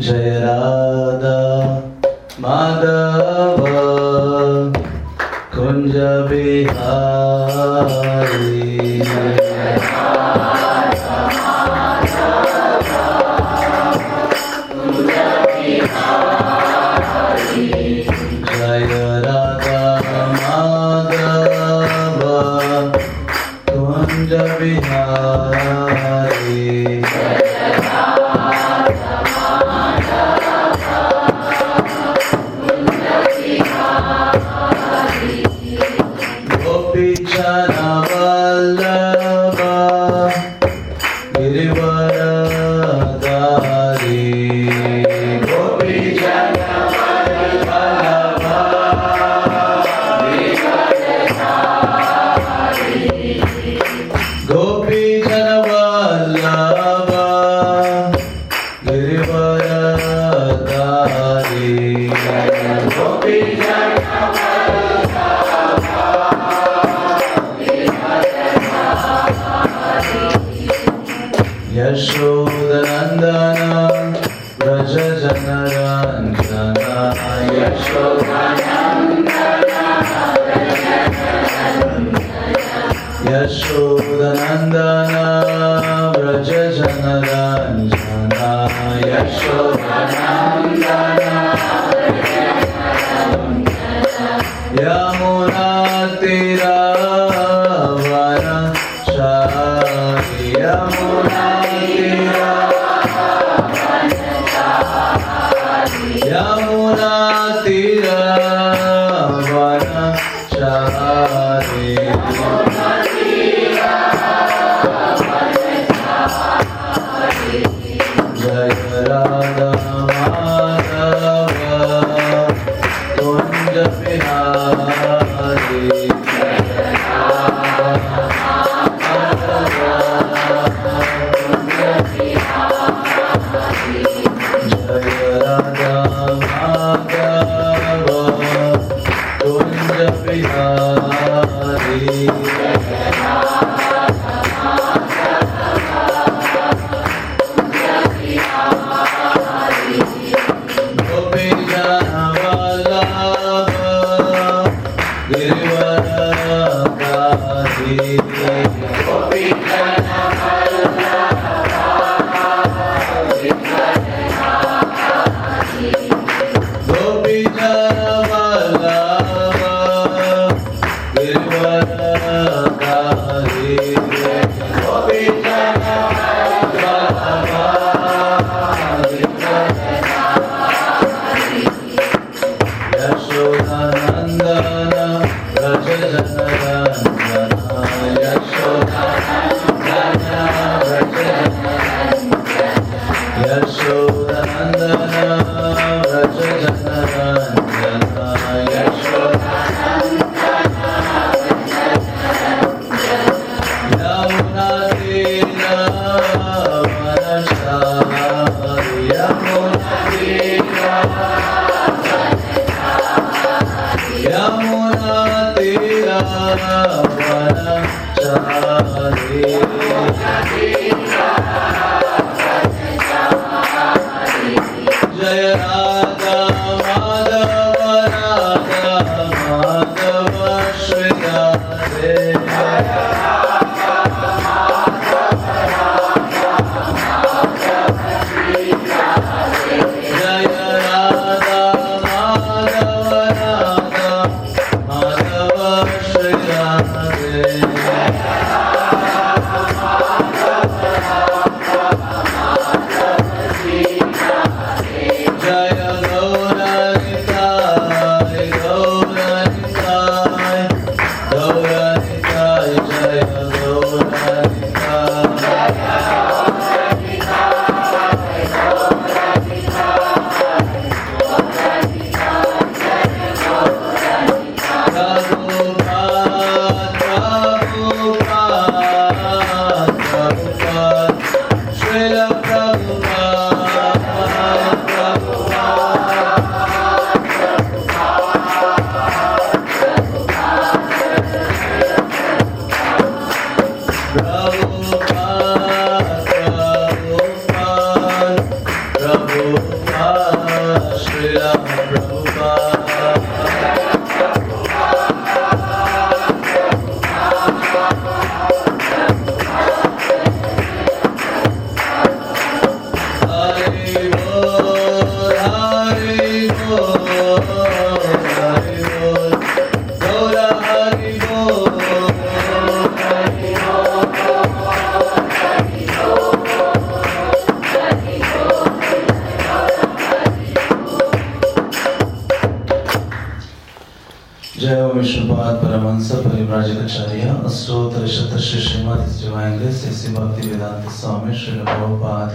जय राधा माधव कुंज बिहारी।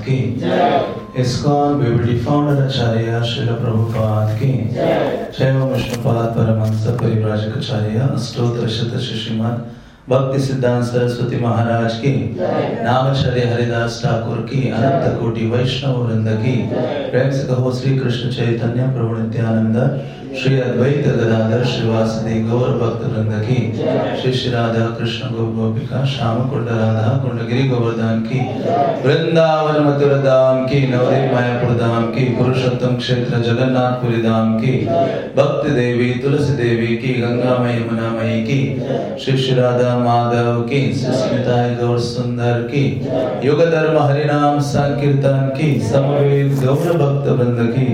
की। इस्कॉन बीबीडी फाउंडर आचार्य श्रील प्रभुपाद की। जय। हो विष्णुपाद परमहंस परिव्राजकाचार्य अष्टोत्तर शत श्रीमद भक्ति सिद्धांत सरस्वती महाराज की। नामाचार्य हरिदास ठाकुर की। अनंत कोटि वैष्णव वृंद की। प्रेम से कहो श्री कृष्ण चैतन्य प्रभु नित्यानंद। श्री अद्वैत गदाधर श्रीवासदि गौर भक्त वृंद की। श्री श्री राधा कृष्ण गो गोपिका श्याम कुंड राधा कुंडगिरी गोवर्धन की। वृंदावन मथुर धाम की नवदीप मायापुर धाम की पुरुषोत्तम क्षेत्र जगन्नाथपुरी धाम की। भक्त देवी तुलसी देवी की गंगा मई यमुना मई की। श्री श्री राधा माधव की सुस्मिताय गौर सुंदर की युग धर्म हरिनाम संकीर्तन की समवेत गौर भक्त वृंद की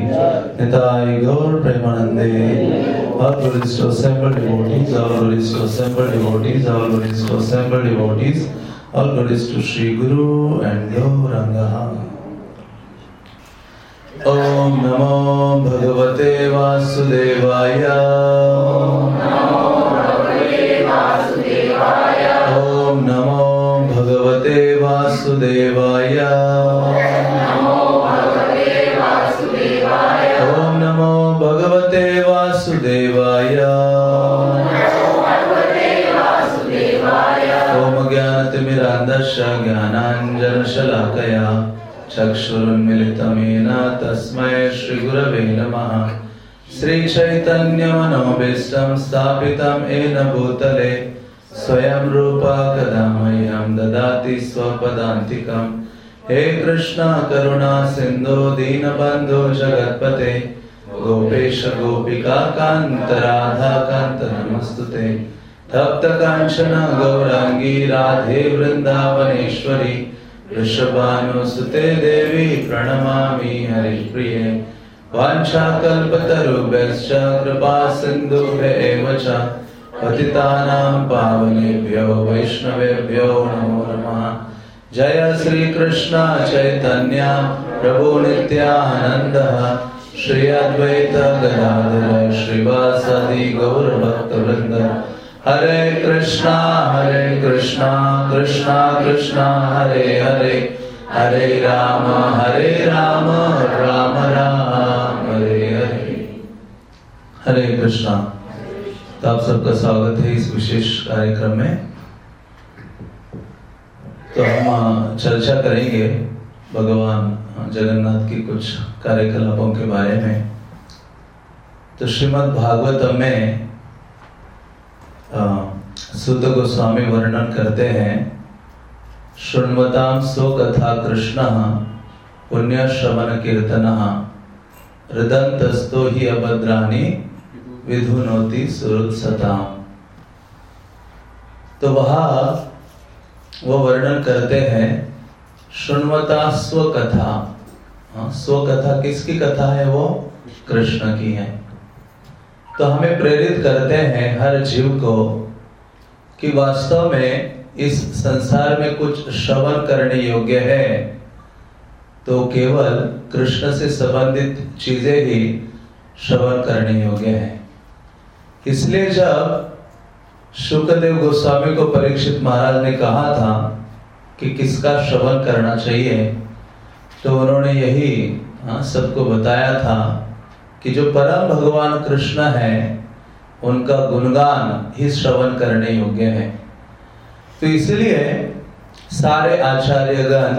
निताय गौर प्रेमानंदे All glories to assembled devotees, all glories to assembled devotees, all glories to assembled devotees, all glories to Sri Guru and Gauranga. Om Namo Bhagavate Vasudevaya. Jnananjanashalakaya चक्षुरुन्मिलितमेन तस्मै श्रीगुरवे नमः। श्रीचैतन्यमनोभीष्टं स्थापितं येन भूतले, स्वयं रूपा कदा मह्यं ददाति स्वपदान्तिकम् हे कृष्ण, करुणा, सिन्धो, दीनबन्धो, जगत्पते, गोपेश, गोपिका, कान्त, राधा, कान्त, नमस्तुते। तप्त काञ्चन गौराङ्गी, राधे, वृन्दावनेश्वरी वृषभानुसुते देवी प्रणमामि हरिप्रिये। वाञ्छाकल्पतरुभ्यश्च कृपा सिन्धुभ्य एव च। पतितानां पावनेभ्यो, वैष्णवेभ्यो नमो नमः। जय श्री कृष्ण चैतन्य, प्रभु नित्यानन्दः। श्री अद्वैत गदाधर, श्रीवासदि गौरभक्तवृन्द। हरे कृष्णा हरे कृष्णा कृष्णा कृष्णा, हरे हरे। हरे राम हरे राम राम राम, हरे हरे। हरे कृष्णा। तो आप सबका स्वागत है इस विशेष कार्यक्रम में। तो हम चर्चा करेंगे भगवान जगन्नाथ की कुछ कार्यकलापों के बारे में। तो श्रीमद् भागवतम में सुत गोस्वामी वर्णन करते हैं शृण्वताम सो कथा कृष्ण पुण्य श्रवण कीर्तन हृदंतस्तो ही अभद्राणी विधुनोति सुरुत्सताम तो वह वो वर्णन करते हैं शुण्वता स्व कथा हाँ, स्व कथा किसकी कथा है वो? कृष्ण की है। तो हमें प्रेरित करते हैं हर जीव को कि वास्तव में इस संसार में कुछ श्रवण करने योग्य है। तो केवल कृष्ण से संबंधित चीज़ें ही श्रवण करने योग्य है। इसलिए जब शुक्रदेव गोस्वामी को परीक्षित महाराज ने कहा था कि किसका श्रवण करना चाहिए तो उन्होंने यही हाँ, सबको बताया था कि जो परम भगवान कृष्ण है, उनका गुणगान ही श्रवण करने योग्य है। तो इसलिए सारे आचार्यगण,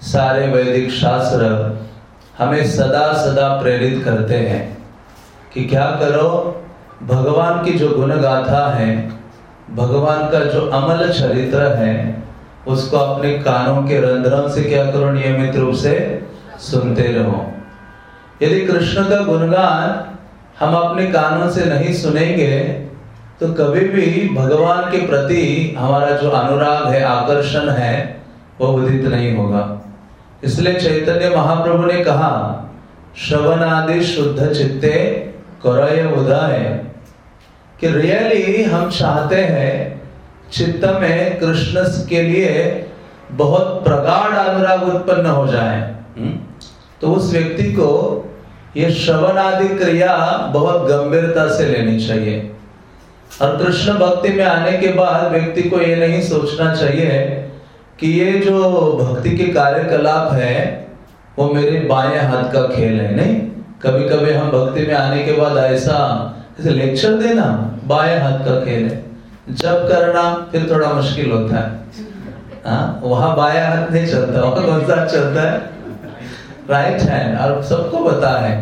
सारे वैदिक शास्त्र हमें सदा सदा प्रेरित करते हैं कि क्या करो, भगवान की जो गुण गाथा है, भगवान का जो अमल चरित्र है, उसको अपने कानों के रंध्रों से क्या करो, नियमित रूप से सुनते रहो। यदि कृष्ण का गुणगान हम अपने कानों से नहीं सुनेंगे तो कभी भी भगवान के प्रति हमारा जो अनुराग है, आकर्षण है, वो उदित नहीं होगा। इसलिए चैतन्य महाप्रभु ने कहा श्रवण आदि शुद्ध चित्ते करय उदय। कि रियली हम चाहते हैं, चित्त में कृष्ण के लिए बहुत प्रगाढ़ अनुराग उत्पन्न हो जाए। हम्म? तो उस व्यक्ति को ये श्रवण आदि क्रिया बहुत गंभीरता से लेनी चाहिए। और कृष्ण भक्ति में आने के बाद व्यक्ति को ये नहीं सोचना चाहिए कि ये जो भक्ति के कार्यकलाप है, वो मेरे बाएँ हाथ का खेल है, नहीं? कभी कभी हम भक्ति में आने के बाद ऐसा लेक्चर देना, बाएँ हाथ का खेल है। जब करना, फिर थोड़ा मुश्किल होता है। हाँ वहाँ बाया हाथ नहीं चलता, वहाँ कौन सा चलता है? राइट हैंड और सबको पता है।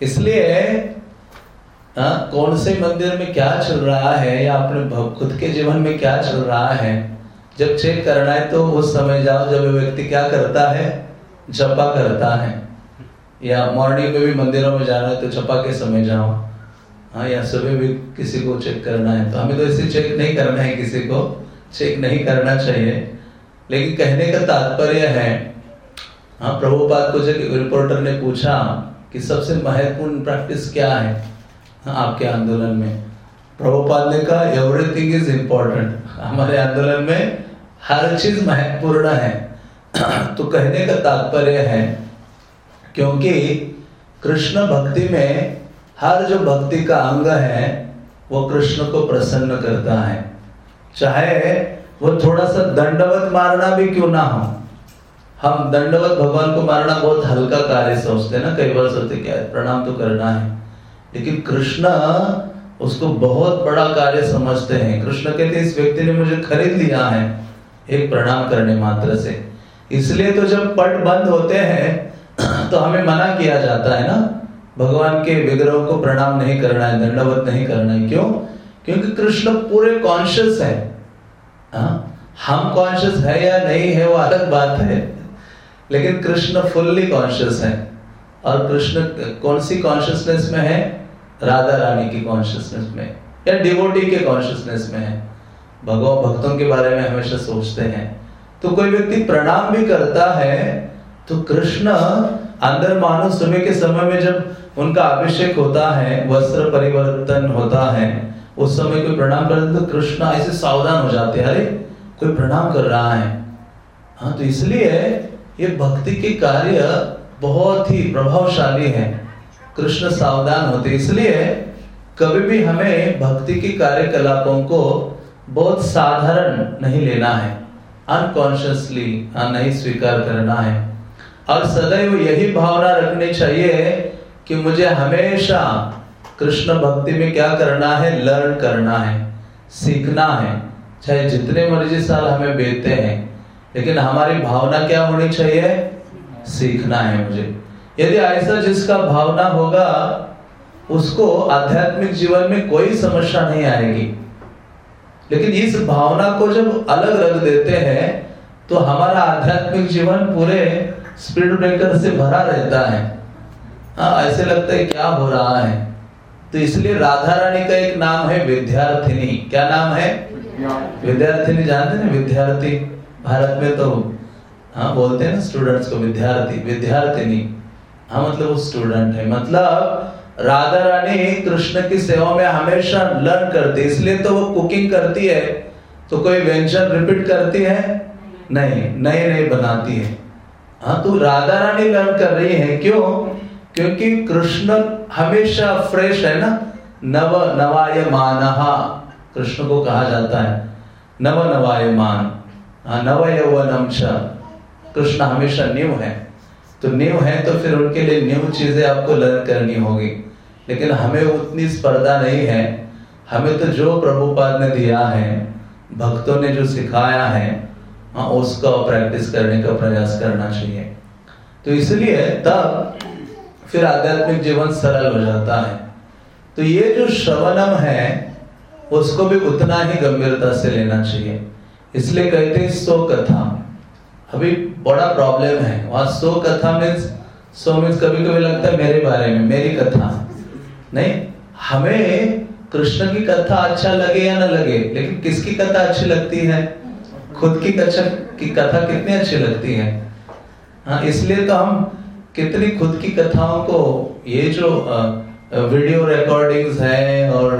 इसलिए आ, कौन से मंदिर में क्या चल रहा है या अपने खुद के जीवन में क्या चल रहा है जब चेक करना है तो उस समय जाओ जब व्यक्ति क्या करता है जपा करता है। या मॉर्निंग में भी मंदिरों में जाना है तो जपा के समय जाओ। हाँ या सुबह भी किसी को चेक करना है तो हमें तो ऐसे चेक नहीं करना है किसी को चेक नहीं करना चाहिए। लेकिन कहने का तात्पर्य है हाँ प्रभुपाद को जब रिपोर्टर ने पूछा कि सबसे महत्वपूर्ण प्रैक्टिस क्या है हाँ, आपके आंदोलन में प्रभुपाद ने कहा एवरीथिंग इज़ इम्पोर्टेंट हमारे आंदोलन में हर चीज़ महत्वपूर्ण है। तो कहने का तात्पर्य है क्योंकि कृष्ण भक्ति में हर जो भक्ति का अंग है वो कृष्ण को प्रसन्न करता है। चाहे वो थोड़ा सा दंडवत मारना भी क्यों ना हो हम दंडवत भगवान को मारना बहुत हल्का कार्य सोचते हैं ना, कई बार सोचते क्या है, प्रणाम तो करना है। लेकिन कृष्ण उसको बहुत बड़ा कार्य समझते हैं। कृष्ण कहते हैं, इस व्यक्ति ने मुझे खरीद लिया है एक प्रणाम करने मात्र से। इसलिए तो जब पट बंद होते हैं तो हमें मना किया जाता है ना, भगवान के विग्रहों को प्रणाम नहीं करना है, दंडवत नहीं करना है। क्यों? क्योंकि कृष्ण पूरे कॉन्शियस है। हा? हम कॉन्शियस है या नहीं है वो अलग बात है। लेकिन कृष्ण फुल्ली कॉन्शियस है। और कृष्ण, कौन सी कॉन्शियसनेस में है? राधा रानी की कॉन्शियसनेस में। या डिवोटी के कॉन्शियसनेस में है। भगवान भक्तों के बारे में हमेशा सोचते हैं। तो कोई व्यक्ति प्रणाम भी करता है तो कृष्ण अंदर मानो सुबह के समय में जब उनका अभिषेक होता है, वस्त्र परिवर्तन होता है, उस समय कोई प्रणाम करते तो कृष्ण ऐसे सावधान हो जाते हैं। अरे, कोई प्रणाम कर रहा है। हाँ तो इसलिए ये भक्ति के कार्य बहुत ही प्रभावशाली है। कृष्ण सावधान होते इसलिए कभी भी हमें भक्ति के कार्यकलापों को बहुत साधारण नहीं लेना है। अनकॉन्शियसली नहीं स्वीकार करना है। और सदैव यही भावना रखनी चाहिए कि मुझे हमेशा कृष्ण भक्ति में क्या करना है लर्न करना है, सीखना है। चाहे जितने मर्ज़ी साल हमें बेते हैं लेकिन हमारी भावना क्या होनी चाहिए? सीखना है मुझे। यदि ऐसा जिसका भावना होगा उसको आध्यात्मिक जीवन में कोई समस्या नहीं आएगी। लेकिन इस भावना को जब अलग रख देते हैं तो हमारा आध्यात्मिक जीवन पूरे स्पीड ब्रेकर से भरा रहता है। हाँ ऐसे लगता है क्या हो रहा है? तो इसलिए राधा रानी का एक नाम है विद्यार्थिनी। क्या नाम है? विद्यार्थिनी। जानते हैं विद्यार्थी भारत में तो हाँ बोलते हैं ना स्टूडेंट्स को विद्यार्थी, विद्यार्थिनी। हाँ मतलब वो स्टूडेंट है। मतलब राधा रानी कृष्ण की सेवा में हमेशा लर्न करती इसलिए तो वो कुकिंग करती है। तो कोई व्यंजन रिपीट करती है? नहीं नए नए बनाती है। हाँ तो राधा रानी लर्न कर रही है। क्यों? क्योंकि कृष्ण हमेशा फ्रेश है ना। नव नवाय मान कृष्ण को कहा जाता है। नव नवाय मान हाँ, नव कृष्ण हमेशा न्यू है। तो न्यू है तो फिर उनके लिए न्यू चीज़ें आपको लर्न करनी होगी। लेकिन हमें उतनी स्पर्धा नहीं है। हमें तो जो प्रभुपाद ने दिया है भक्तों ने जो सिखाया है हाँ उसका प्रैक्टिस करने का प्रयास करना चाहिए। तो इसलिए तब फिर आध्यात्मिक जीवन सरल हो जाता है। तो ये जो श्रवणम है उसको भी उतना ही गंभीरता से लेना चाहिए। इसलिए कहते हैं सो कथा अभी बड़ा प्रॉब्लम है। वहाँ सो कथा मीन्स सो मीन्स कभी कभी लगता है मेरे बारे में, मेरी कथा। नहीं, हमें कृष्ण की कथा अच्छा लगे या ना लगे, लेकिन किसकी कथा अच्छी लगती है? खुद की कथा की कथा कितनी अच्छी लगती है? हाँ इसलिए तो हम कितनी खुद की कथाओं को, ये जो वीडियो रिकॉर्डिंग्स है और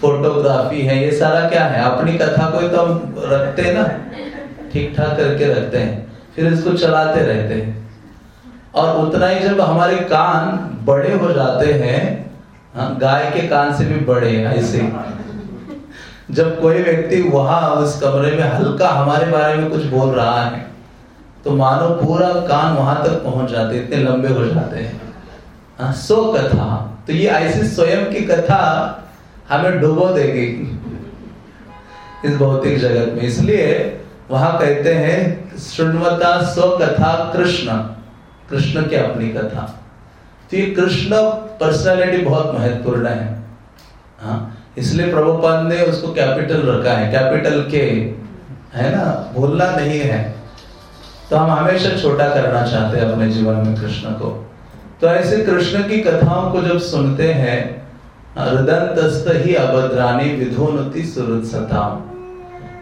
फोटोग्राफी है, ये सारा क्या है? अपनी कथा को तो रखते ना। ठीक ठाक करके रखते हैं, फिर इसको चलाते रहते हैं। और उतना ही जब हमारे कान बड़े हो जाते हैं हाँ गाय के कान से भी बड़े ऐसे। जब कोई व्यक्ति वहाँ उस कमरे में हल्का हमारे बारे में कुछ बोल रहा है तो मानो पूरा कान वहाँ तक पहुँच जाते इतने लंबे हो जाते हैं। हाँ सो कथा तो ये ऐसी स्वयं की कथा हमें डुबो देगी। इस भौतिक जगत में। इसलिए वहाँ कहते हैं, सुनवता स्व कथा कृष्ण। कृष्ण की अपनी कथा। तो ये कृष्ण पर्सनालिटी बहुत महत्वपूर्ण है। हाँ इसलिए प्रभुपाद ने उसको कैपिटल रखा है। कैपिटल के है ना? भूलना नहीं है। तो हम हमेशा छोटा करना चाहते हैं अपने जीवन में कृष्ण को। तो ऐसे कृष्ण की कथाओं को जब सुनते हैं ही विधोनति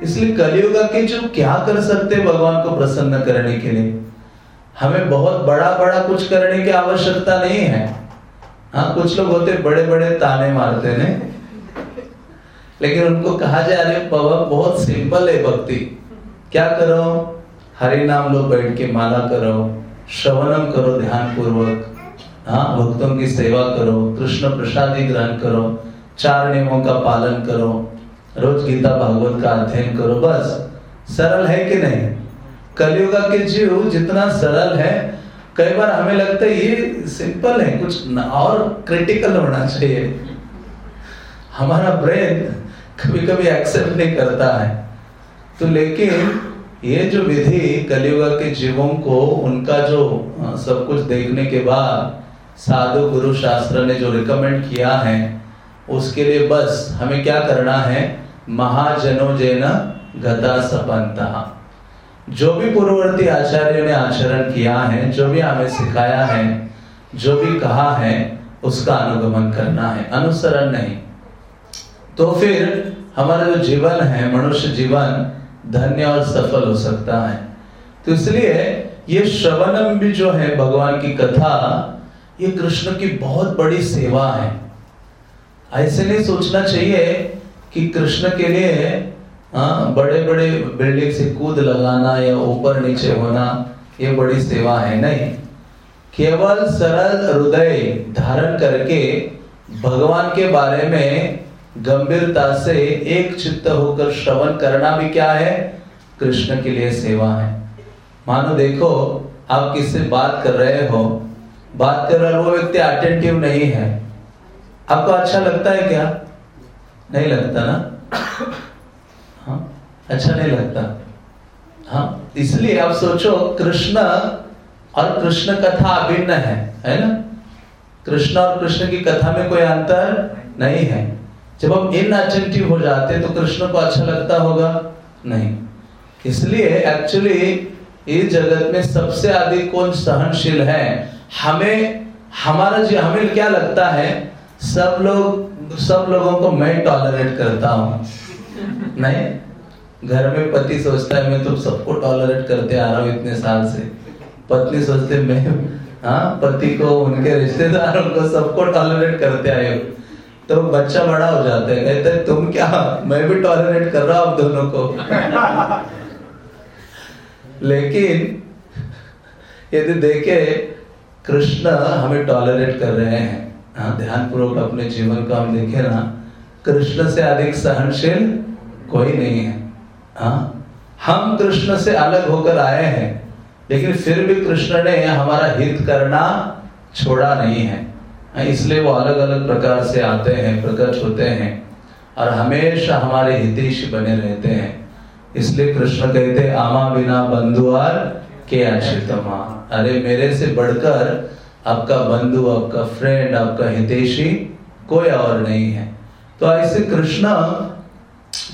इसलिए कलयुग के जो क्या कर सकते भगवान को प्रसन्न करने के लिए? हमें बहुत बड़ा बड़ा कुछ करने की आवश्यकता नहीं है। हाँ कुछ लोग होते बड़े बड़े ताने मारते ने लेकिन उनको कहा जाए अरे बाबा, बहुत सिंपल है भक्ति। क्या करो? हरि नाम लो बैठ के माला करो, श्रवणम करो ध्यान पूर्वक हाँ भक्तों की सेवा करो, कृष्ण प्रसादी ग्रहण करो, चार नियमों का पालन करो, रोज गीता भागवत का अध्ययन करो, बस। सरल है कि नहीं? कलयुग के जीव जितना सरल है, कई बार हमें लगता है ये सिंपल है, कुछ और क्रिटिकल होना चाहिए। हमारा ब्रेन कभी कभी एक्सेप्ट नहीं करता है। तो लेकिन ये जो विधि कलयुग के जीवों को, उनका जो सब कुछ देखने के बाद साधु गुरु शास्त्र ने जो रिकमेंड किया है, उसके लिए बस हमें क्या करना है? महाजनो जैन गता सपंता। जो भी पूर्ववर्ती आचार्यों ने आचरण किया है, जो भी हमें सिखाया है, जो भी कहा है, उसका अनुगमन करना है, अनुसरण नहीं। तो फिर हमारा जो जीवन है, मनुष्य जीवन, धन्य और सफल हो सकता है। तो इसलिए ये श्रवणम भी जो है, भगवान की कथा ये कृष्ण की बहुत बड़ी सेवा है। ऐसे नहीं सोचना चाहिए कि कृष्ण के लिए हाँ बड़े बड़े बिल्डिंग से कूद लगाना या ऊपर नीचे होना, ये बड़ी सेवा है नहीं। केवल सरल हृदय धारण करके भगवान के बारे में गंभीरता से एक चित्त होकर श्रवण करना भी क्या है? कृष्ण के लिए सेवा है। मानो देखो, आप किससे बात कर रहे हो? बात कर रहे वो व्यक्ति अटेंटिव नहीं है। आपको अच्छा लगता है क्या? नहीं लगता ना? हाँ अच्छा नहीं लगता। हाँ इसलिए आप सोचो, कृष्ण और कृष्ण कथा अभिन्न है है ना? कृष्ण और कृष्ण की कथा में कोई अंतर नहीं है। जब हम इन अटेंटिव हो जाते तो कृष्ण को अच्छा लगता होगा? नहीं। इसलिए एक्चुअली इस जगत में सबसे अधिक कौन सहनशील है? हमें, हमारा जी, हमें क्या लगता है, सब लोग, सब लोगों को मैं टॉलरेट करता हूँ। नहीं? घर में पति सोचता है, मैं तो सबको टॉलरेट करते आ रहा हूँ इतने साल से। पत्नी सोचते, मैं हाँ पति को, उनके रिश्तेदारों को सबको टॉलरेट करते आए तो बच्चा बड़ा हो जाता है, कहते तुम क्या, मैं भी टॉलरेट कर रहा हूँ दोनों को? लेकिन, यदि देखे कृष्ण हमें टॉलरेट कर रहे हैं। हाँ ध्यान पूर्वक अपने जीवन को हम देखे ना कृष्ण से अधिक सहनशील कोई नहीं है। हाँ हम कृष्ण से अलग होकर आए हैं लेकिन फिर भी कृष्ण ने हमारा हित करना छोड़ा नहीं है। हाँ, इसलिए वो अलग अलग प्रकार से आते हैं प्रकट होते हैं और हमेशा हमारे हितेश बने रहते हैं। इसलिए कृष्ण कहते आमा बिना बंधुआर के अचितमा अरे, मेरे से बढ़कर आपका बंधु, आपका फ्रेंड आपका हितेशी कोई और नहीं है। तो ऐसे कृष्ण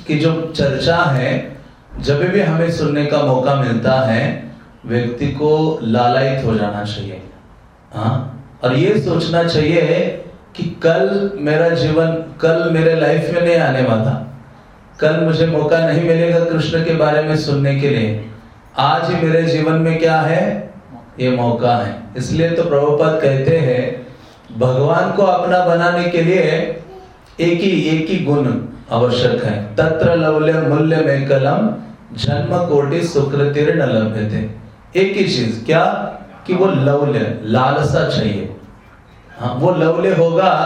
की जो चर्चा है, जब भी हमें सुनने का मौका मिलता है, व्यक्ति को लालायित हो जाना चाहिए। हाँ? और ये सोचना चाहिए कि कल मेरा जीवन, कल मेरे लाइफ में नहीं आने वाला। कल मुझे मौका नहीं मिलेगा कृष्ण के बारे में सुनने के लिए। आज ही मेरे जीवन में क्या है? ये मौका है। इसलिए तो प्रभुपद कहते हैं, भगवान को अपना बनाने के लिए एक ही एक ही गुण आवश्यक है। तत्र लवल्य मूल्य में कलम जन्म कोटि सुकृतिर न एक ही चीज़, क्या? कि वो लवल्य, लालसा चाहिए। हाँ वो लवल्य होगा,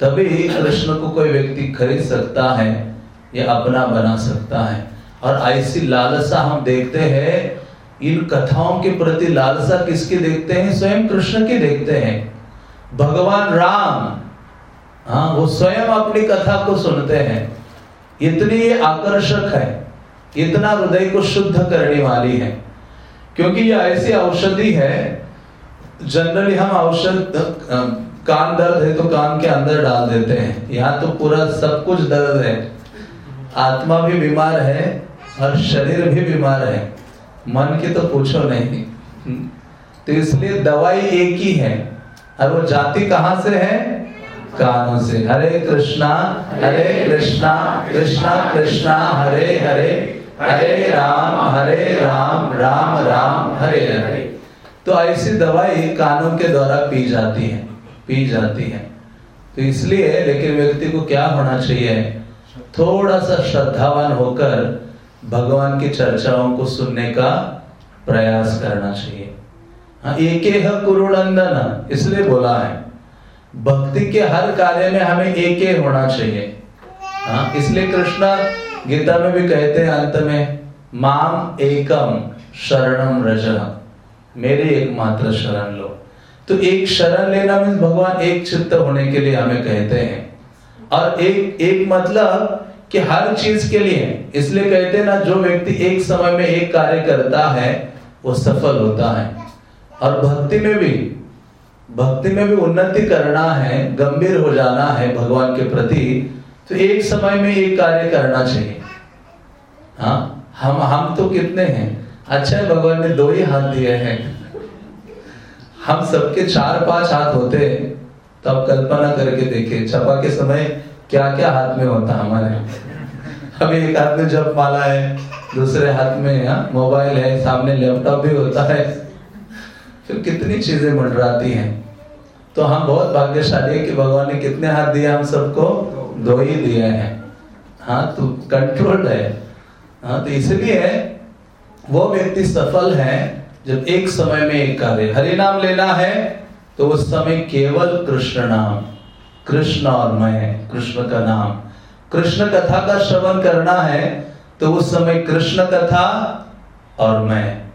तभी कृष्ण को कोई व्यक्ति खरीद सकता है या अपना बना सकता है। और ऐसी लालसा हम देखते हैं, इन कथाओं के प्रति लालसा किसकी देखते हैं? स्वयं कृष्ण की देखते हैं। भगवान राम हाँ वो स्वयं अपनी कथा को सुनते हैं। इतनी आकर्षक है, इतना हृदय को शुद्ध करने वाली है। क्योंकि ये ऐसी औषधि है, जनरली हम औषध कान दर्द है तो कान के अंदर डाल देते हैं। यहाँ तो पूरा सब कुछ दर्द है। आत्मा भी बीमार है और शरीर भी बीमार है। मन की तो पूछो नहीं। तो इसलिए दवाई एक ही है। और वो जाति कहाँ से है? कानों से। हरे कृष्णा हरे कृष्णा कृष्णा कृष्णा, हरे हरे हरे राम हरे राम राम राम, हरे हरे। तो ऐसी दवाई कानों के द्वारा पी जाती है, पी जाती है। तो इसलिए लेकिन व्यक्ति को क्या होना चाहिए? थोड़ा सा श्रद्धावान होकर भगवान की चर्चाओं को सुनने का प्रयास करना चाहिए। हाँ एक कुरुनंदन, इसलिए बोला है। भक्ति के हर कार्य में हमें एक होना चाहिए। हाँ इसलिए कृष्ण गीता में भी कहते हैं अंत में, माम एकम शरणम रज, मेरे एकमात्र शरण लो। तो एक शरण लेना भगवान एक चित्त होने के लिए हमें कहते हैं। और एक एक मतलब कि हर चीज़ के लिए, इसलिए कहते हैं ना, जो व्यक्ति एक समय में एक कार्य करता है, वो सफल होता है। और भक्ति में भी, भक्ति में भी उन्नति करना है, गंभीर हो जाना है भगवान के प्रति तो एक समय में एक कार्य करना चाहिए। हाँ हम हम तो कितने हैं? अच्छा है, भगवान ने दो ही हाथ दिए हैं। हम सबके चार पाँच हाथ होते तो अब कल्पना करके देखे छपा के समय क्या क्या हाथ में होता हमारे? अभी एक हाथ में जब माला है दूसरे हाथ में हाँ, मोबाइल है सामने लैपटॉप भी होता है। फिर कितनी चीज़ें मंडराती हैं। तो हम बहुत भाग्यशाली है कि भगवान ने कितने हाथ दिए हम सबको दो ही दिए हैं। हाँ तो कंट्रोल्ड है। हाँ तो इसलिए वो व्यक्ति सफल है जब एक समय में एक कार्य। हरि नाम लेना है तो उस समय केवल कृष्ण नाम। कृष्ण और मैं कृष्ण का नाम कृष्ण कथा का श्रवण करना है तो उस समय कृष्ण कथा और मैं।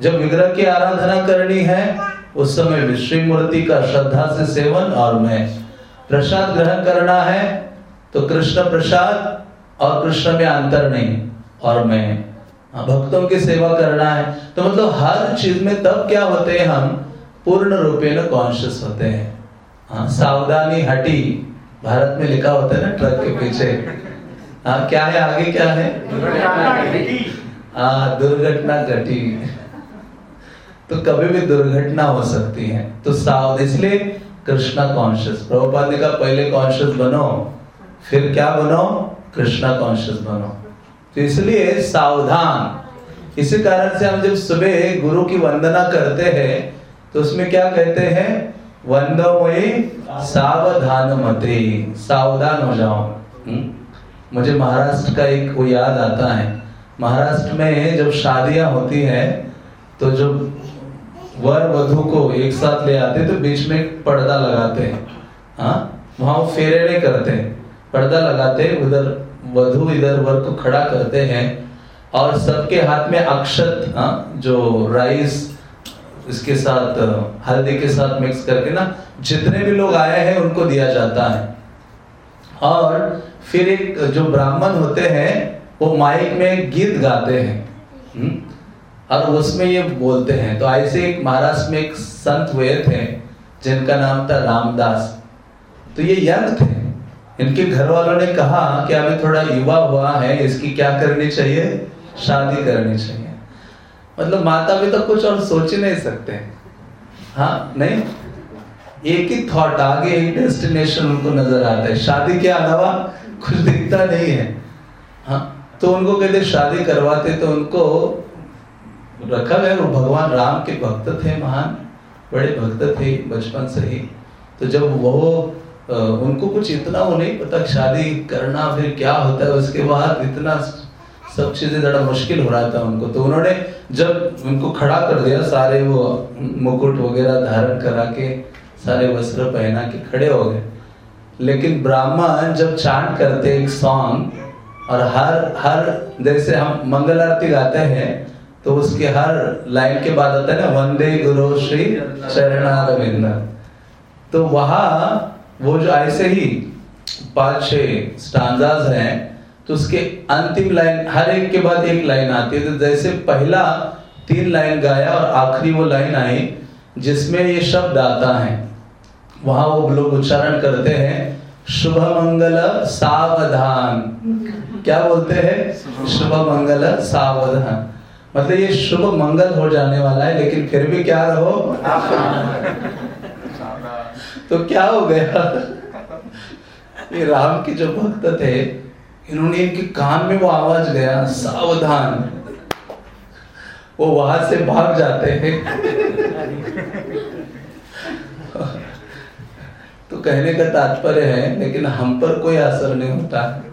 जब विग्रह की आराधना करनी है उस समय विश्व मूर्ति का श्रद्धा से सेवन और मैं। प्रसाद ग्रहण करना है तो कृष्ण प्रसाद और कृष्ण में अंतर नहीं और मैं। हाँ, भक्तों की सेवा करना है तो मतलब हर चीज़ में तब क्या होते हैं हम? पूर्ण रूपे कॉन्शियस होते हैं। हाँ सावधानी हटी, भारत में लिखा होता है ना, ट्रक के पीछे। हाँ क्या है आगे, क्या है? हाँ दुर्घटना घटी। तो कभी भी दुर्घटना हो सकती है। तो सावध इसलिए कृष्णा कॉन्शियस प्रभुपाद ने कहा, पहले कॉन्शियस बनो, फिर क्या बनो? कृष्णा कॉन्शियस बनो। तो इसलिए सावधान। इसी कारण से हम जब सुबह गुरु की वंदना करते हैं तो उसमें क्या कहते हैं? वंदो सावधान मते सावधान हो जाओ। हम्म? मुझे महाराष्ट्र का एक वो याद आता है। महाराष्ट्र में जब शादियाँ होती हैं तो जो वर वधु को एक साथ ले आते तो बीच में पर्दा लगाते हैं। हाँ? वहाँ फेरे नहीं करते पर्दा लगाते उधर वधु इधर वर को खड़ा करते हैं। और सबके हाथ में अक्षत हाँ जो राइस इसके साथ हल्दी के साथ मिक्स करके ना, जितने भी लोग आए हैं, उनको दिया जाता है। और फिर एक, जो ब्राह्मण होते हैं, वो माइक में गीत गाते हैं। हम्म? और उसमें ये बोलते हैं। तो ऐसे एक महाराष्ट्र में एक संत हुए थे, जिनका नाम था रामदास। तो ये यंग थे। इनके घर वालों ने कहा कि, अभी थोड़ा युवा हुआ है, इसकी क्या करनी चाहिए? शादी करनी चाहिए। मतलब माता भी तो कुछ और सोच ही नहीं सकते। हाँ नहीं? एक ही थॉट आगे एक डेस्टिनेशन उनको नज़र आता है। शादी के अलावा कुछ दिखता नहीं है। हाँ तो उनको कहते शादी करवाते तो उनको रखा गया वो भगवान, राम के भक्त थे महान, बड़े भक्त थे बचपन से ही। तो जब वो उनको कुछ इतना वो नहीं पता शादी करना फिर क्या होता है, उसके बाद इतना सब चीज़ें जरा मुश्किल हो रहा था उनको। तो उन्होंने जब उनको खड़ा कर दिया, सारे वो मुकुट वगैरह धारण करा के, सारे वस्त्र पहना के खड़े हो गए। लेकिन ब्राह्मण जब चांट करते एक सॉन्ग और हर हर, जैसे हम मंगल आरती गाते हैं तो उसके हर लाइन के बाद आता है ना, वंदे गुरु श्री चरणारविंद। तो वहाँ वो जो ऐसे ही पाँच छह स्टांजाज हैं तो उसके अंतिम लाइन, हर एक के बाद एक लाइन आती है। तो जैसे पहला तीन लाइन गाया और आखिरी वो लाइन आई, जिसमें ये शब्द आता है, वहाँ वो लोग उच्चारण करते हैं शुभ मंगल सावधान। क्या बोलते हैं? शुभ मंगल सावधान। मतलब ये शुभ मंगल हो जाने वाला है, लेकिन फिर भी क्या रहो? तो क्या हो गया? ये राम के जो भक्त थे इन्होंने इनके कान में वो आवाज़ गया, सावधान। वो वहाँ से भाग जाते हैं। तो कहने का तात्पर्य है, लेकिन हम पर कोई असर नहीं होता।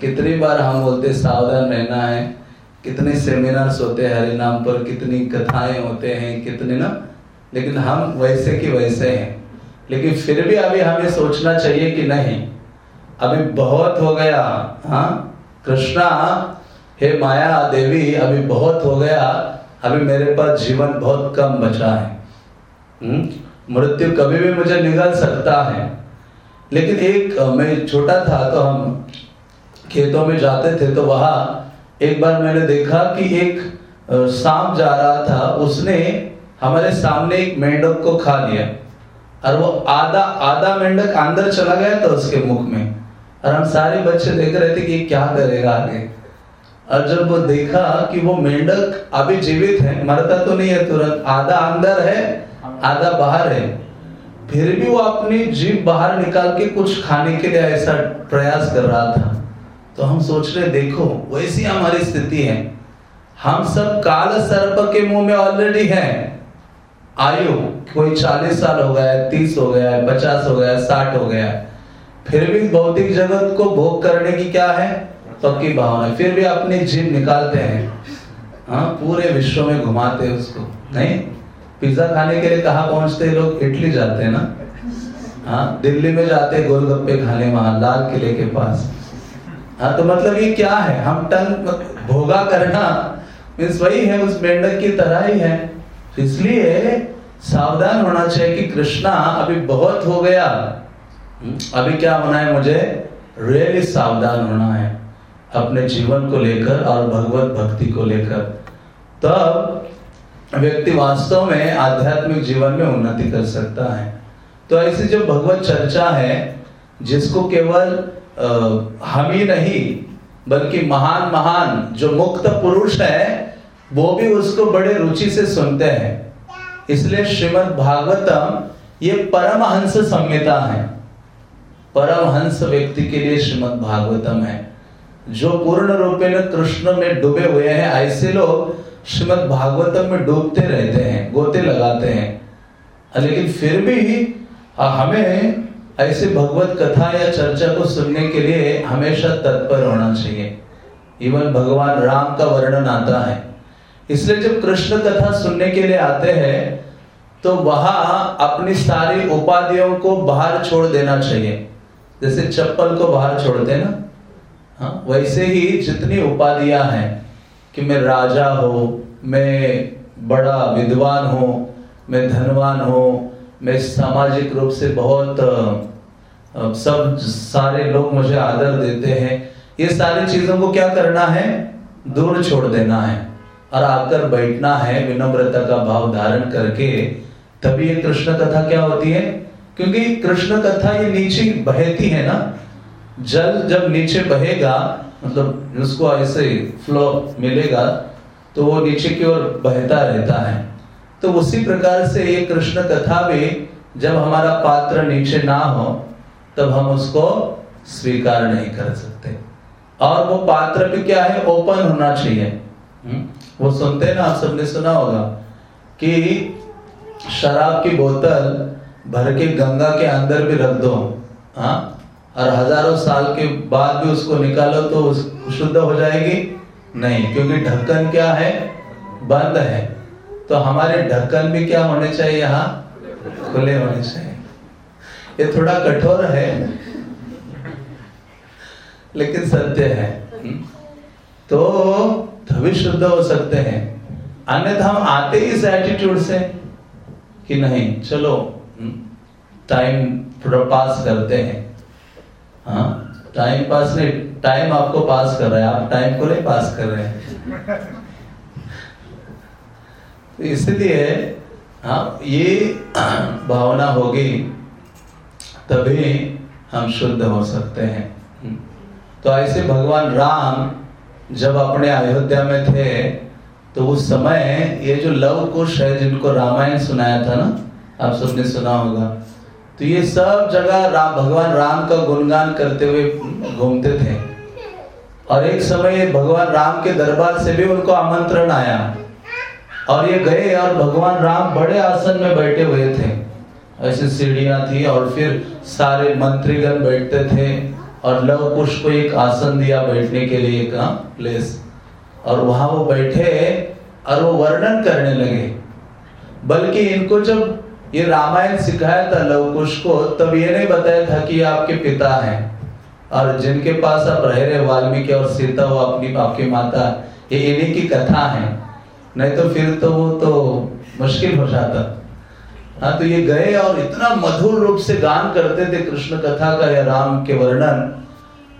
कितनी बार हम बोलते, सावधान रहना है। कितने सेमिनार्स होते हैं, हरि नाम पर, कितनी कथाएँ होते हैं, कितने ना। लेकिन हम वैसे की वैसे हैं। लेकिन फिर भी अभी हमें सोचना चाहिए कि नहीं। अभी बहुत हो गया हाँ? कृष्णा, हे माया देवी, अभी बहुत हो गया, अभी मेरे पास जीवन बहुत कम बचा है। हम्म? मृत्यु कभी भी मुझे निगल सकता है। लेकिन एक, मैं छोटा था तो हम खेतों में जाते थे तो वहाँ एक बार मैंने देखा कि एक सांप जा रहा था। उसने हमारे सामने एक मेंढक को खा लिया और वो आधा आधा मेंढक अंदर चला गया था उसके मुख में। और हम सारे बच्चे देख रहे थे कि क्या करेगा आगे। और जब वो देखा कि वो मेंढक अभी जीवित है, मरता तो नहीं है तुरंत, आधा अंदर है, आधा बाहर है, फिर भी वो अपनी जीभ बाहर निकाल के कुछ खाने के लिए ऐसा प्रयास कर रहा था। तो हम सोच रहे, देखो, वैसी हमारी स्थिति है। हम सब काल सर्प के मुँह में ऑलरेडी हैं। आयु, कोई चालीस साल हो गया है तीस हो गया है पचास हो गया है साठ हो गया। है फिर भी भौतिक जगत को भोग करने की क्या है? पक्की भावना फिर भी अपनी जीव निकालते हैं। हाँ पूरे विश्व में घुमाते हैं उसको। नहीं? पिज्जा खाने के लिए कहा पहुँचते लोग? इटली जाते हैं ना? हाँ दिल्ली में जाते गोलगप्पे खाने वहाँ, लाल किले के पास। हाँ तो मतलब ये क्या है? हम टंग भोगा करना मीन्स वही है, उस मेंढक की तरह ही है। इसलिए सावधान होना चाहिए कि कृष्णा अभी बहुत हो गया। अभी क्या होना है मुझे? रियली सावधान होना है। अपने जीवन को लेकर और भगवत भक्ति को लेकर। तब व्यक्ति वास्तव में आध्यात्मिक जीवन में उन्नति कर सकता है। तो ऐसी जो भगवत चर्चा है, जिसको केवल हम ही नहीं, बल्कि महान महान जो मुक्त पुरुष है, वो भी उसको बड़े रुचि से सुनते हैं। इसलिए श्रीमद् भागवतम ये परमहंस संहिता है। परमहंस व्यक्ति के लिए श्रीमद भागवतम है। जो पूर्ण रूपे में कृष्ण में डूबे हुए हैं, ऐसे लोग श्रीमद भागवतम में डूबते रहते हैं, गोते लगाते हैं। लेकिन फिर भी हमें ऐसे भगवत कथा या चर्चा को सुनने के लिए हमेशा तत्पर होना चाहिए। इवन भगवान राम का वर्णन आता है। इसलिए जब कृष्ण कथा सुनने के लिए आते हैं तो वहाँ अपनी सारी उपाधियों को बाहर छोड़ देना चाहिए। जैसे चप्पल को बाहर छोड़ते ना? हाँ वैसे ही जितनी उपाधियाँ हैं कि मैं राजा हो, मैं बड़ा विद्वान हो, मैं धनवान हो, मैं सामाजिक रूप से बहुत सब सारे लोग मुझे आदर देते हैं। ये सारी चीज़ों को क्या करना है? दूर छोड़ देना है और आकर बैठना है, विनम्रता का भाव धारण करके। तभी ये कृष्ण कथा क्या होती है? क्योंकि कृष्ण कथा ये नीचे बहती है ना। जल जब नीचे बहेगा मतलब उसको ऐसे फ्लो मिलेगा तो वो नीचे की ओर बहता रहता है। तो उसी प्रकार से ये कृष्ण कथा भी जब हमारा पात्र नीचे ना हो, तब हम उसको स्वीकार नहीं कर सकते। और वो पात्र भी क्या है? ओपन होना चाहिए। हम्म? वो सुनते ना, आप सबने सुना होगा कि शराब की बोतल भर के गंगा के अंदर भी रख दो। हाँ? और हज़ारों साल के बाद भी उसको निकालो तो उस, शुद्ध हो जाएगी? नहीं, क्योंकि ढक्कन क्या है? बंद है। तो हमारे ढक्कन भी क्या होने चाहिए यहाँ? खुले होने चाहिए। ये थोड़ा कठोर है, लेकिन सत्य है। हम्म? तो तभी शुद्ध हो सकते हैं। अन्यथा हम आते ही इस एटीट्यूड से कि नहीं, चलो टाइम थोड़ा पास करते हैं। हाँ टाइम पास नहीं टाइम आपको पास कर रहा है, आप टाइम को नहीं पास कर रहे हैं। तो इसलिए हाँ ये भावना होगी, तभी हम शुद्ध हो सकते हैं। तो ऐसे भगवान राम जब अपने अयोध्या में थे तो उस समय ये जो लव कुश है जिनको रामायण सुनाया था ना, आप सबने सुना होगा तो ये सब जगह राम भगवान राम का गुणगान करते हुए घूमते थे। और एक समय भगवान राम के दरबार से भी उनको आमंत्रण आया। और ये गए और भगवान राम बड़े आसन में बैठे हुए थे। ऐसी सीढ़ियाँ थी और फिर सारे मंत्रीगण बैठते थे और लव कुश को एक आसन दिया बैठने के लिए एक प्लेस और वहाँ वो बैठे और वो वर्णन करने लगे। बल्कि इनको जब ये रामायण सिखाया था लव कुश को, तब ये नहीं बताया था कि आपके पिता हैं। और जिनके पास आप रह रहे वाल्मीकि और सीता, वो अपनी, आपकी माता, ये इन्हीं की कथा है। नहीं तो फिर तो वो तो मुश्किल हो जाता। हाँ तो ये गए और इतना मधुर रूप से गान करते थे कृष्ण कथा का या राम के वर्णन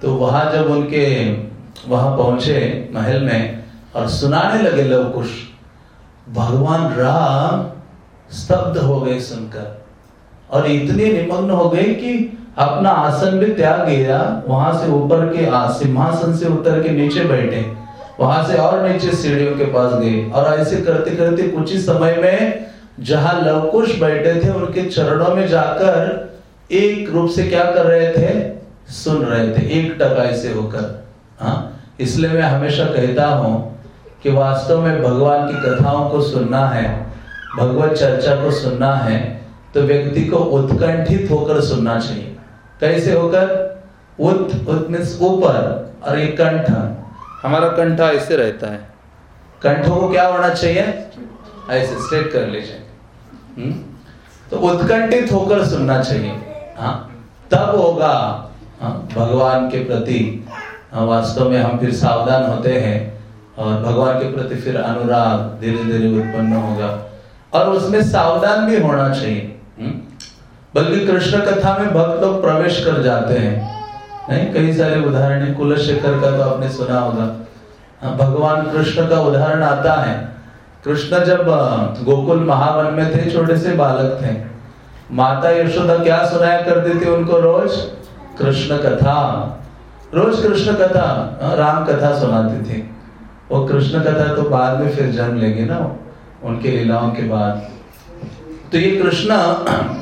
तो वहाँ जब उनके, वहाँ पहुँचे महल में और सुनाने लगे लव कुश भगवान राम स्तब्ध हो गए सुनकर। और इतने निमग्न हो गए कि अपना आसन भी त्याग गया, वहाँ से ऊपर के सिंहासन से उतर के नीचे बैठे। वहाँ से और नीचे सीढ़ियों के पास गए। और ऐसे करते करते कुछ ही समय में जहाँ लवकुश बैठे थे, उनके चरणों में जाकर एक रूप से क्या कर रहे थे? सुन रहे थे। एक टकाई से होकर। हाँ? इसलिए मैं हमेशा कहता हूँ कि वास्तव में भगवान की कथाओं को सुनना है। भगवत चर्चा को सुनना है तो व्यक्ति को उत्कंठित होकर सुनना चाहिए। कैसे होकर? उत, उत ऊपर और एक कंठ। हमारा कंठ ऐसे रहता है। कंठों को क्या होना चाहिए? ऐसे स्ट्रेट कर लीजिए। हम्म? तो उत्कंठित होकर सुनना चाहिए। हाँ? तब होगा हाँ, भगवान के प्रति हाँ, वास्तव में हम फिर सावधान होते हैं और भगवान के प्रति फिर अनुराग धीरे धीरे उत्पन्न होगा। और उसमें सावधान भी होना चाहिए। हम्म? बल्कि कृष्ण कथा में भक्त लोग प्रवेश कर जाते हैं। नहीं कई सारे उदाहरण है। कुलशेखर का तो आपने सुना होगा। हाँ, भगवान कृष्ण का उदाहरण आता है। कृष्ण जब गोकुल महावन में थे छोटे से बालक थे। माता यशोदा क्या सुनाया करती थी उनको रोज? कृष्ण कथा। रोज कृष्ण कथा राम कथा सुनाती थी। वो कृष्ण कथा तो बाद में फिर जन्म लेगी ना उनके लीलाओं के बाद। तो ये कृष्ण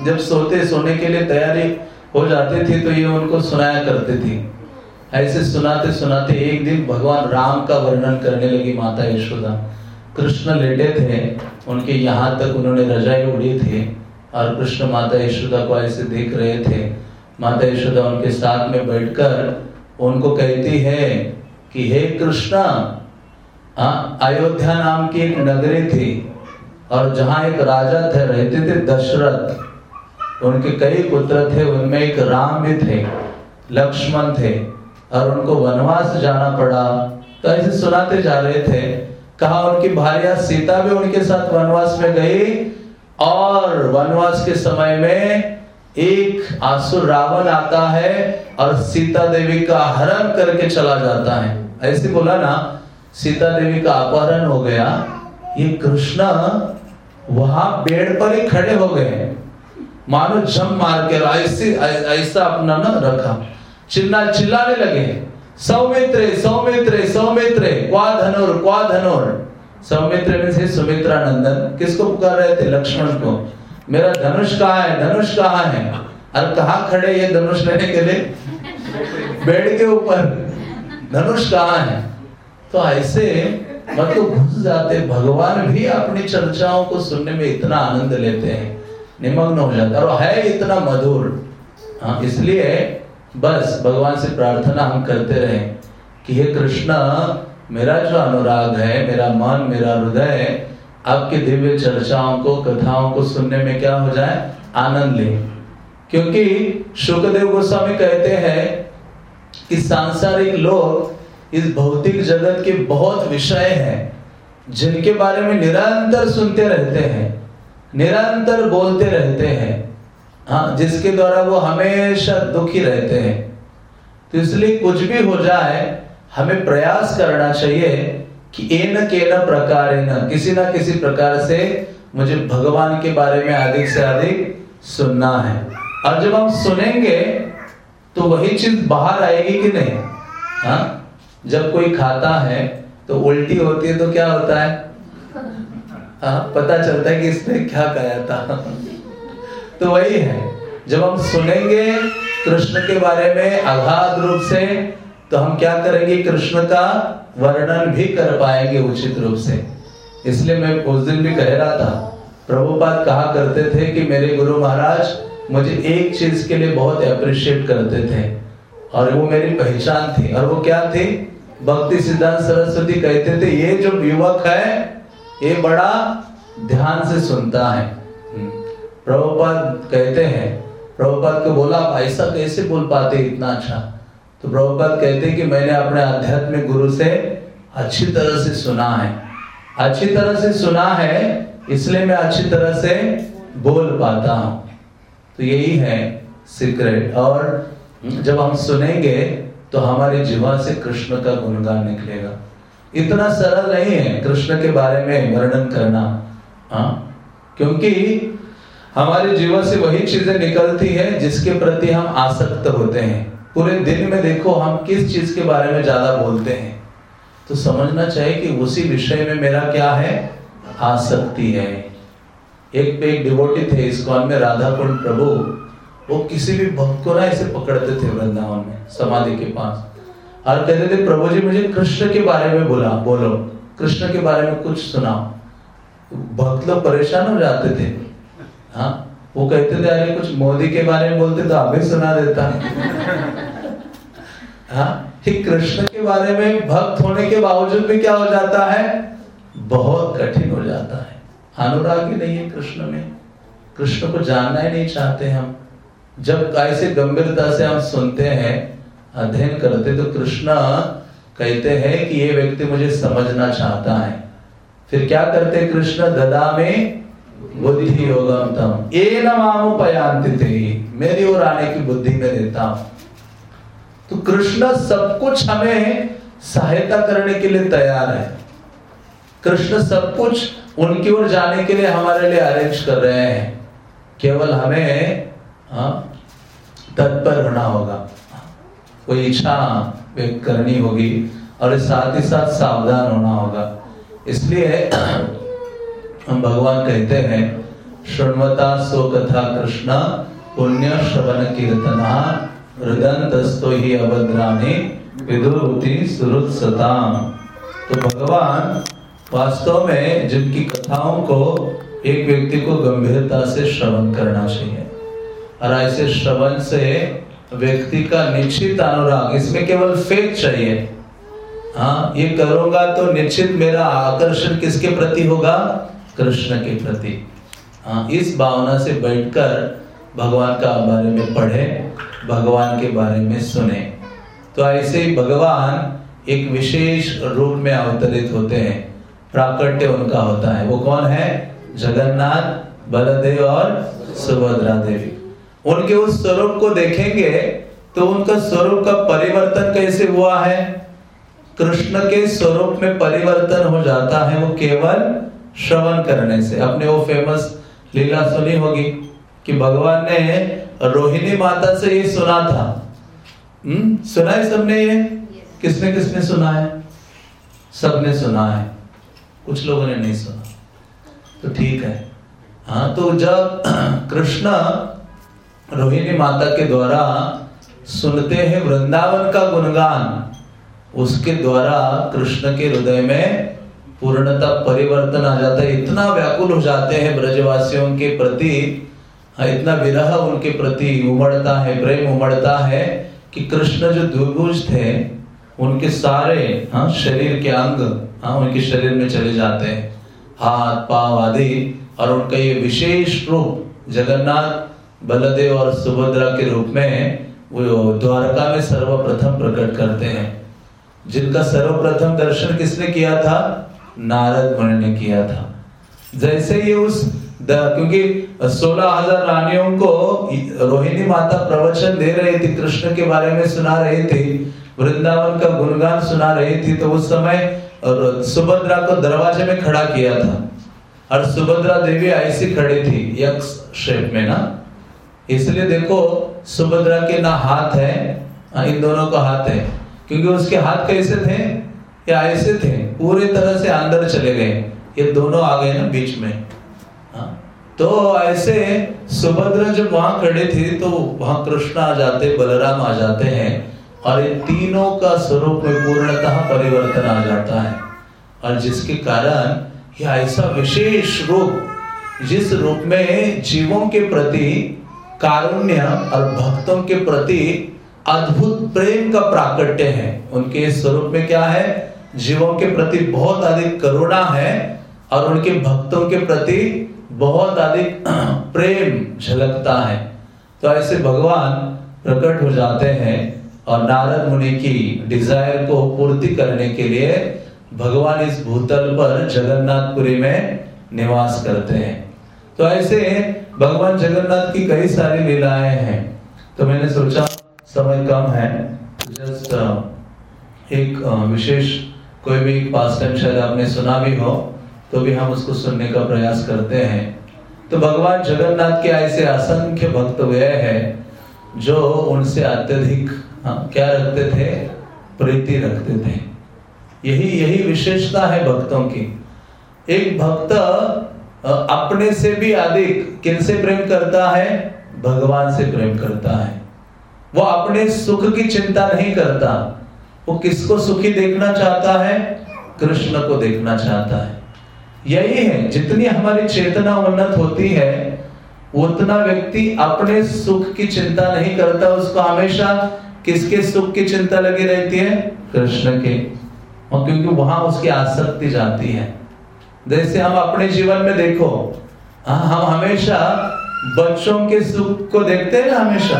जब सोते, सोने के लिए तैयारी हो जाती थी तो ये उनको सुनाया करती थी। ऐसे सुनाते सुनाते एक दिन भगवान राम का वर्णन करने लगी माता यशोदा। कृष्ण लेटे थे, उनके यहाँ तक उन्होंने रजाई उड़ी थी और कृष्ण माता यशोदा को ऐसे देख रहे थे। माता यशोदा उनके साथ में बैठकर उनको कहती है कि, हे कृष्ण अयोध्या नाम की एक नगरी थी और जहाँ एक राजा थे, रहते थे दशरथ। उनके कई पुत्र थे, उनमें एक राम भी थे, लक्ष्मण थे और उनको वनवास जाना पड़ा। तो ऐसे सुनाते जा रहे थे, कहा उनकी भार्या सीता भी उनके साथ वनवास में गई और वनवास के समय में एक आसुर रावण आता है और सीता देवी का हरण करके चला जाता है। ऐसे बोला ना सीता देवी का अपहरण हो गया, ये कृष्ण वहाँ पेड़ पर ही खड़े हो गए मानो जम मार के ऐसे, ऐसा अपना ना रखा। चिल्ला, चिल्लाने लगे। सौमित्रे सौमित्रे सौमित्रे क्वा धनुर क्वा धनुर सौमित्र में से सुमित्रा नंदन किसको पुकार रहे थे? लक्ष्मण को। मेरा धनुष कहाँ है? धनुष कहाँ है? और कहा खड़े ये धनुष लेने के लिए? बेड के ऊपर। धनुष कहाँ है? तो ऐसे मतलब घुस जाते, भगवान भी अपनी चर्चाओं को सुनने में इतना आनंद लेते हैं, निमग्न हो जाता और है इतना मधुर। हाँ इसलिए बस भगवान से प्रार्थना हम करते रहे कि हे कृष्ण, मेरा जो अनुराग है, मेरा मन, मेरा हृदय, आपके दिव्य चर्चाओं को, कथाओं को सुनने में क्या हो जाए? आनंद ले। क्योंकि सुखदेव गोस्वामी कहते हैं कि सांसारिक लोग इस भौतिक जगत के बहुत विषय हैं, जिनके बारे में निरंतर सुनते रहते हैं, निरंतर बोलते रहते हैं हाँ जिसके द्वारा वो हमेशा दुखी रहते हैं। तो इसलिए कुछ भी हो जाए, हमें प्रयास करना चाहिए कि ए न के न प्रकार न, किसी ना किसी प्रकार से मुझे भगवान के बारे में अधिक से अधिक सुनना है। और जब हम सुनेंगे तो वही चीज़ बाहर आएगी कि नहीं? हाँ? जब कोई खाता है तो उल्टी होती है तो क्या होता है? हाँ पता चलता है कि इसने क्या कहा था। तो वही है, जब हम सुनेंगे कृष्ण के बारे में अगाध रूप से तो हम क्या करेंगे? कृष्ण का वर्णन भी कर पाएँगे उचित रूप से। इसलिए मैं उस दिन भी कह रहा था, प्रभुपाद कहा करते थे कि मेरे गुरु महाराज, मुझे एक चीज़ के लिए बहुत अप्रिशिएट करते थे, और वो मेरी पहचान थी, और वो क्या थी? भक्ति सिद्धांत सरस्वती कहते थे, ये जो युवक है, ये बड़ा ध्यान से सुनता है। हम्म। प्रभुपाद कहते हैं, प्रभुपाद को बोला आप ऐसा कैसे बोल पाते इतना अच्छा? तो प्रभुपाद कहते कि, मैंने अपने आध्यात्मिक गुरु से अच्छी तरह से सुना है। अच्छी तरह से सुना है, इसलिए मैं अच्छी तरह से बोल पाता हूँ। तो यही है सीक्रेट। और जब हम सुनेंगे तो हमारे जीवन से कृष्ण का गुणगान निकलेगा। इतना सरल नहीं है कृष्ण के बारे में वर्णन करना। हाँ? क्योंकि हमारे जीवन से वही चीज़ें निकलती है जिसके प्रति हम आसक्त होते हैं। पूरे दिन में देखो हम किस चीज़ के बारे में ज़्यादा बोलते हैं। तो समझना चाहिए कि उसी विषय में मेरा क्या है? आसक्ति है। एक पे एक डिवोटी थे इस्कॉन में राधा कुंड प्रभु। वो किसी भी भक्त को ना ऐसे पकड़ते थे वृंदावन में, समाधि के पास। और कहते थे, प्रभु जी, मुझे कृष्ण के बारे में बोला, बोलो। कृष्ण के बारे में कुछ सुनाओ। भक्त लोग परेशान हो जाते थे। हाँ वो कहते थे, अरे, कुछ मोदी के बारे में बोलते तो अभी सुना देता। हाँ कृष्ण के बारे में भक्त होने के बावजूद भी क्या हो जाता है? बहुत कठिन हो जाता है। अनुराग ही नहीं है कृष्ण में। कृष्ण को जानना ही नहीं चाहते हम। जब ऐसे गंभीरता से हम सुनते हैं, अध्ययन करते तो कृष्ण कहते हैं कि ये व्यक्ति मुझे समझना चाहता है। फिर क्या करते कृष्ण? ददा में बुद्धि योगम तम मेरी ओर आने की बुद्धि में देता हूँ। तो कृष्ण सब कुछ हमें सहायता करने के लिए तैयार है। कृष्ण सब कुछ उनकी ओर जाने के लिए हमारे लिए अरेंज कर रहे हैं। केवल हमें हाँ, तत्पर होना होगा। कोई इच्छा व्यक्त करनी होगी और साथ ही साथ सावधान होना होगा। इसलिए हम भगवान कहते हैं श्रृणवता सो कथा कृष्ण पुण्य श्रवण कीर्तना हृदंतस्तो ही अभद्राणी विदुरुति सुरुत्सताम तो भगवान वास्तव में जिनकी कथाओं को एक व्यक्ति को गंभीरता से श्रवण करना चाहिए। और ऐसे श्रवण से व्यक्ति का निश्चित अनुराग, इसमें केवल फेक चाहिए। हाँ ये करूँगा तो निश्चित मेरा आकर्षण किसके प्रति होगा? कृष्ण के प्रति। हाँ इस भावना से बैठकर भगवान का बारे में पढ़े, भगवान के बारे में सुने। तो ऐसे ही भगवान एक विशेष रूप में अवतरित होते हैं। प्राकट्य उनका होता है। वो कौन है? जगन्नाथ, बलदेव और सुभद्रा देवी। उनके उस स्वरूप को देखेंगे तो उनका स्वरूप का परिवर्तन कैसे हुआ है? कृष्ण के स्वरूप में परिवर्तन हो जाता है वो केवल श्रवण करने से। अपने वो फ़ेमस लीला सुनी होगी कि भगवान ने रोहिणी माता से ये सुना था। हम्म सुना है सबने ये? किसने किसने सुना है? सबने सुना है। कुछ लोगों ने नहीं सुना। तो ठीक है। हाँ तो जब कृष्ण रोहिणी माता के द्वारा सुनते हैं वृंदावन का गुणगान। उसके द्वारा कृष्ण के हृदय में पूर्णता परिवर्तन आ जाता है। इतना व्याकुल हो जाते हैं ब्रजवासियों के प्रति हाँ, इतना विरह उनके प्रति उमड़ता है प्रेम उमड़ता है कि कृष्ण जो दुर्भुज थे उनके सारे हाँ शरीर के अंग हाँ उनके शरीर में चले जाते हैं। हाथ पाव आदि और उनका ये विशेष रूप जगन्नाथ बलदेव और सुभद्रा के रूप में वो द्वारका में सर्वप्रथम प्रकट करते हैं। जिनका सर्वप्रथम दर्शन किसने किया था? नारद मुनि ने किया था। जैसे ही उस क्योंकि सोलह हज़ार रानियों को रोहिणी माता प्रवचन दे रही थी, कृष्ण के बारे में सुना रही थी, वृंदावन का गुणगान सुना रही थी तो उस समय सुभद्रा को दरवाजे में खड़ा किया था। और सुभद्रा देवी ऐसी खड़ी थी, यक्ष शेप में ना? इसलिए देखो सुभद्रा के ना हाथ है इन दोनों का हाथ है। क्योंकि उसके हाथ कैसे थे? या ऐसे थे। पूरी तरह से अंदर चले गए। ये दोनों आ गए ना बीच में। हाँ। तो ऐसे सुभद्रा जब वहाँ खड़े थे तो वहाँ कृष्ण आ जाते, बलराम आ जाते हैं। और इन तीनों का स्वरूप में पूर्णतः परिवर्तन आ जाता है। और जिसके कारण यह ऐसा विशेष रूप, जिस रूप में जीवों के प्रति कारुण्य और भक्तों के प्रति अद्भुत प्रेम का प्राकट्य है। उनके स्वरूप में क्या है? जीवों के प्रति बहुत अधिक करुणा है और उनके भक्तों के प्रति बहुत अधिक प्रेम झलकता है। तो ऐसे भगवान प्रकट हो जाते हैं और नारद मुनि की डिज़ायर को पूर्ति करने के लिए भगवान इस भूतल पर जगन्नाथपुरी में निवास करते हैं। तो ऐसे भगवान जगन्नाथ की कई सारी लीलाएँ हैं। तो मैंने सोचा समय कम है। जस्ट एक विशेष कोई भी पास टाइम शायद आपने सुना भी हो तो भी हम उसको सुनने का प्रयास करते हैं। तो भगवान जगन्नाथ के ऐसे असंख्य भक्त वे हैं जो उनसे अत्यधिक हाँ, क्या रखते थे? प्रीति रखते थे। यही यही विशेषता है भक्तों की। एक भक्त अपने से भी अधिक किनसे प्रेम करता है? भगवान से प्रेम करता है। वो अपने सुख की चिंता नहीं करता। वो किसको सुखी देखना चाहता है? कृष्ण को देखना चाहता है। यही है, जितनी हमारी चेतना उन्नत होती है, उतना व्यक्ति अपने सुख की चिंता नहीं करता। उसको हमेशा किसके सुख की चिंता लगी रहती है? कृष्ण के। और क्योंकि वहाँ उसकी आसक्ति जाती है। जैसे हम अपने जीवन में देखो हाँ, हम हमेशा बच्चों के सुख को देखते हैं हमेशा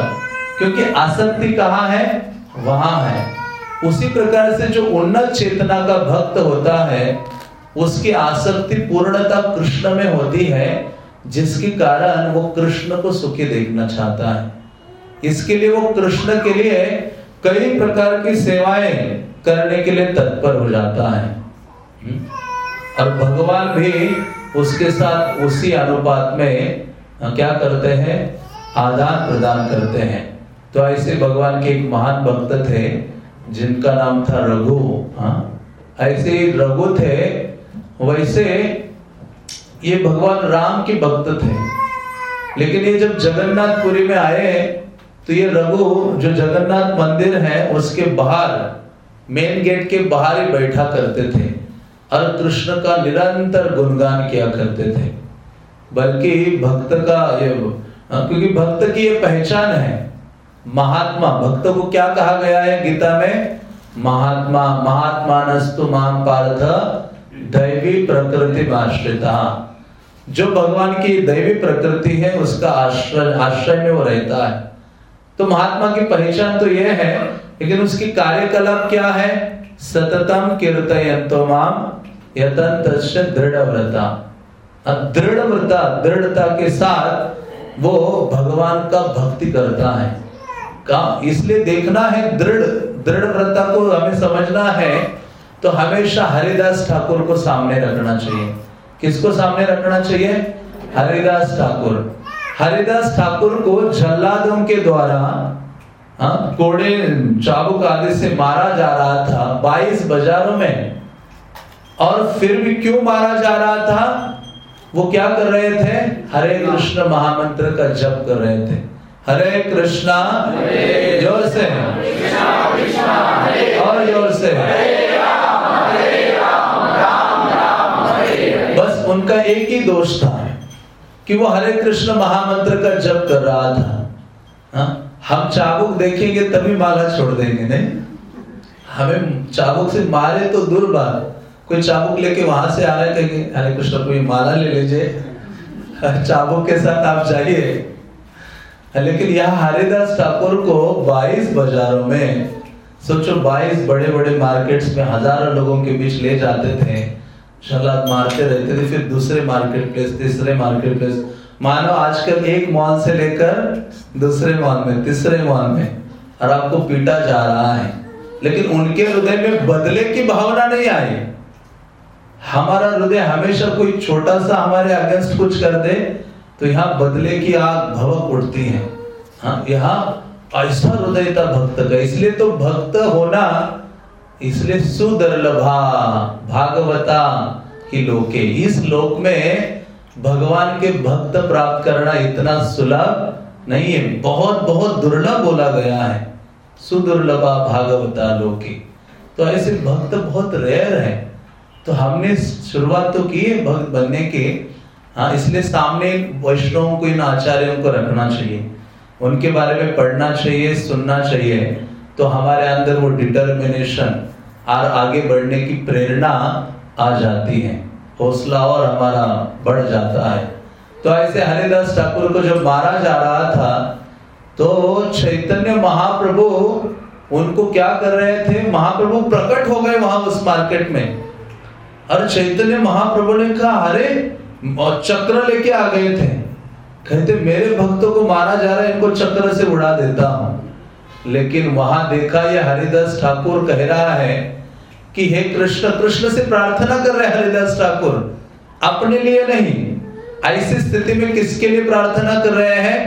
क्योंकि आसक्ति कहाँ है? वहाँ है। उसी प्रकार से जो उन्नत चेतना का भक्त होता है उसकी आसक्ति पूर्णता कृष्ण में होती है जिसके कारण वो कृष्ण को सुखी देखना चाहता है। इसके लिए वो कृष्ण के लिए कई प्रकार की सेवाएँ करने के लिए तत्पर हो जाता है। हम्म? और भगवान भी उसके साथ उसी अनुपात में क्या करते हैं? आदान प्रदान करते हैं। तो ऐसे भगवान के एक महान भक्त थे, जिनका नाम था रघु हाँ। ऐसे रघु थे, वैसे ये भगवान राम के भक्त थे। लेकिन ये जब जगन्नाथपुरी में आए तो ये रघु, जो जगन्नाथ मंदिर है, उसके बाहर मेन गेट के बाहर ही बैठा करते थे। और कृष्ण का निरंतर गुणगान किया करते थे। बल्कि भक्त का ये हाँ, क्योंकि भक्त की ये पहचान है। महात्मा भक्त को क्या कहा गया है गीता में? महात्मा महात्मा नस्तु माम पार्थ दैवी प्रकृति आश्रिता जो भगवान की दैवी प्रकृति है उसका आश्रय आश्रय में वो रहता है। तो महात्मा की पहचान तो यह है लेकिन उसकी कार्यकलाप क्या है? सततम कीर्तयंतो माम यतन दृढ़ व्रता दृढ़ दृढ़ता के साथ वो भगवान का भक्ति करता है। का? इसलिए देखना है दृढ़ दृढ़ व्रता को हमें समझना है तो हमेशा हरिदास ठाकुर को सामने रखना चाहिए। किसको सामने रखना चाहिए? हरिदास ठाकुर। हरिदास ठाकुर को जल्लादों के द्वारा हाँ कोड़े चाबुक आदि से मारा जा रहा था 22 बाजारों में। और फिर भी क्यों मारा जा रहा था? वो क्या कर रहे थे? हरे कृष्ण महामंत्र का जप कर रहे थे। हरे कृष्णा, ज़ोर से। और ज़ोर से। बस उनका एक ही दोष था कि वो हरे कृष्ण महामंत्र का जप कर रहा था। हा? हम चाबुक देखेंगे तभी माला छोड़ देंगे, नहीं? हमें चाबुक से मारे तो दूर बात कोई चाबुक लेके वहाँ से आ रहे कहेंगे, हरे कृष्ण, कोई माला ले लीजिए। चाबुक के साथ आप जाइए। लेकिन यहाँ हरिदास ठाकुर को 22 बाजारों में, सोचो 22 बड़े बड़े मार्केट्स में हज़ारों लोगों के बीच ले जाते थे। मारते रहते थे, फिर दूसरे मार्केट प्लेस, तीसरे मार्केट प्लेस। मानो आजकल एक मॉल से लेकर दूसरे मॉल में, तीसरे मॉल में, और आपको पीटा जा रहा है। लेकिन उनके हृदय में बदले की भावना नहीं आई। हमारा हृदय हमेशा कोई छोटा सा हमारे अगेंस्ट कुछ कर दे तो यहाँ बदले की आग भवक उठती है। हाँ यहाँ ऐसा हृदय था भक्त का। इसलिए तो भक्त होना, इसलिए सुदर्लभा भागवता की लोके। इस लोक में भगवान के भक्त प्राप्त करना इतना सुलभ नहीं है। बहुत बहुत दुर्लभ बोला गया है। सुदुर्लभा भागवता लोके। तो ऐसे भक्त बहुत रेयर है। तो हमने शुरुआत तो की है भक्त बनने के। हाँ इसलिए सामने वैष्णवों को, इन आचार्यों को रखना चाहिए। उनके बारे में पढ़ना चाहिए, सुनना चाहिए। तो हमारे अंदर वो डिटर्मिनेशन और आगे बढ़ने की प्रेरणा आ जाती है। हौसला और हमारा बढ़ जाता है। तो ऐसे हरिदास ठाकुर को जब मारा जा रहा था तो चैतन्य महाप्रभु उनको क्या कर रहे थे? महाप्रभु प्रकट हो गए वहाँ उस मार्केट में। और चैतन्य महाप्रभु ने कहा, अरे चक्र लेके आ गए थे। कहते, मेरे भक्तों को मारा जा रहा है, इनको चक्र से उड़ा देता हूँ। लेकिन वहाँ देखा यह हरिदास ठाकुर कह रहा है कि हे कृष्ण कृष्ण से प्रार्थना कर रहे हरिदास ठाकुर। अपने लिए नहीं, ऐसी स्थिति में किसके लिए प्रार्थना कर रहे हैं?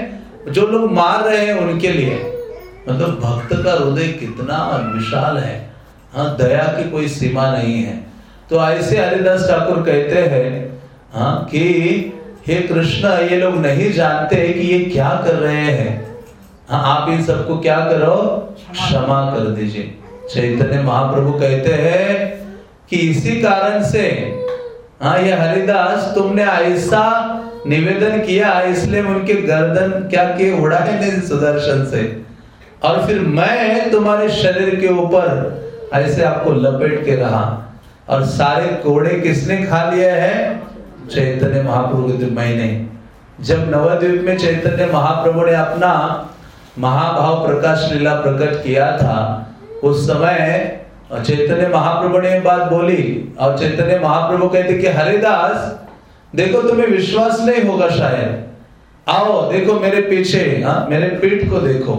जो लोग मार रहे हैं उनके लिए। मतलब भक्त का हृदय कितना विशाल है। हाँ दया की कोई सीमा नहीं है। तो ऐसे हरिदास ठाकुर कहते हैं हाँ कि हे कृष्ण, ये लोग नहीं जानते कि ये क्या कर रहे हैं। हाँ आप इन सबको क्या करो? क्षमा कर दीजिए। चैतन्य महाप्रभु कहते हैं कि इसी कारण से हाँ ये हरिदास तुमने ऐसा निवेदन किया, इसलिए उनके गर्दन क्या किए, उड़ाए नहीं सुदर्शन से। और फिर मैं तुम्हारे शरीर के ऊपर ऐसे आपको लपेट के रहा। और सारे कोड़े किसने खा लिए हैं? चैतन्य महाप्रभु के महीने जब नवद्वीप में चैतन्य महाप्रभु ने अपना महाभाव प्रकाश लीला प्रकट किया था उस समय चैतन्य महाप्रभु ने बात बोली, और चैतन्य महाप्रभु कहते कि, हरिदास, देखो तुम्हें विश्वास नहीं होगा शायद। आओ, देखो मेरे पीछे हाँ मेरे पीठ को देखो।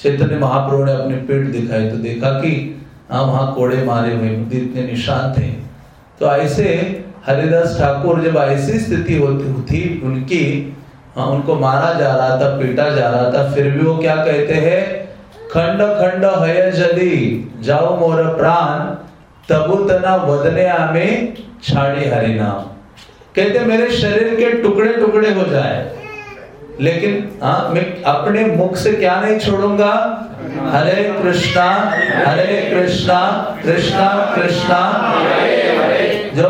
चैतन्य महाप्रभु ने अपने पीठ दिखाई तो देखा कि हाँ वहाँ कोड़े मारे हुए इतने निशान थे। तो ऐसे हरिदास ठाकुर जब ऐसी स्थिति होती, थी उनकी हाँ उनको मारा जा रहा था, पीटा जा रहा था, फिर भी वो क्या कहते हैं खंड खंड है जदि जाओ मोर प्राण तबु तना वदने आमे छाड़ी हरि नाम कहते, मेरे शरीर के टुकड़े टुकड़े हो जाए. लेकिन हाँ मैं अपने मुख से क्या नहीं छोड़ूँगा? हरे कृष्णा हरे कृष्णा कृष्णा कृष्णा. जो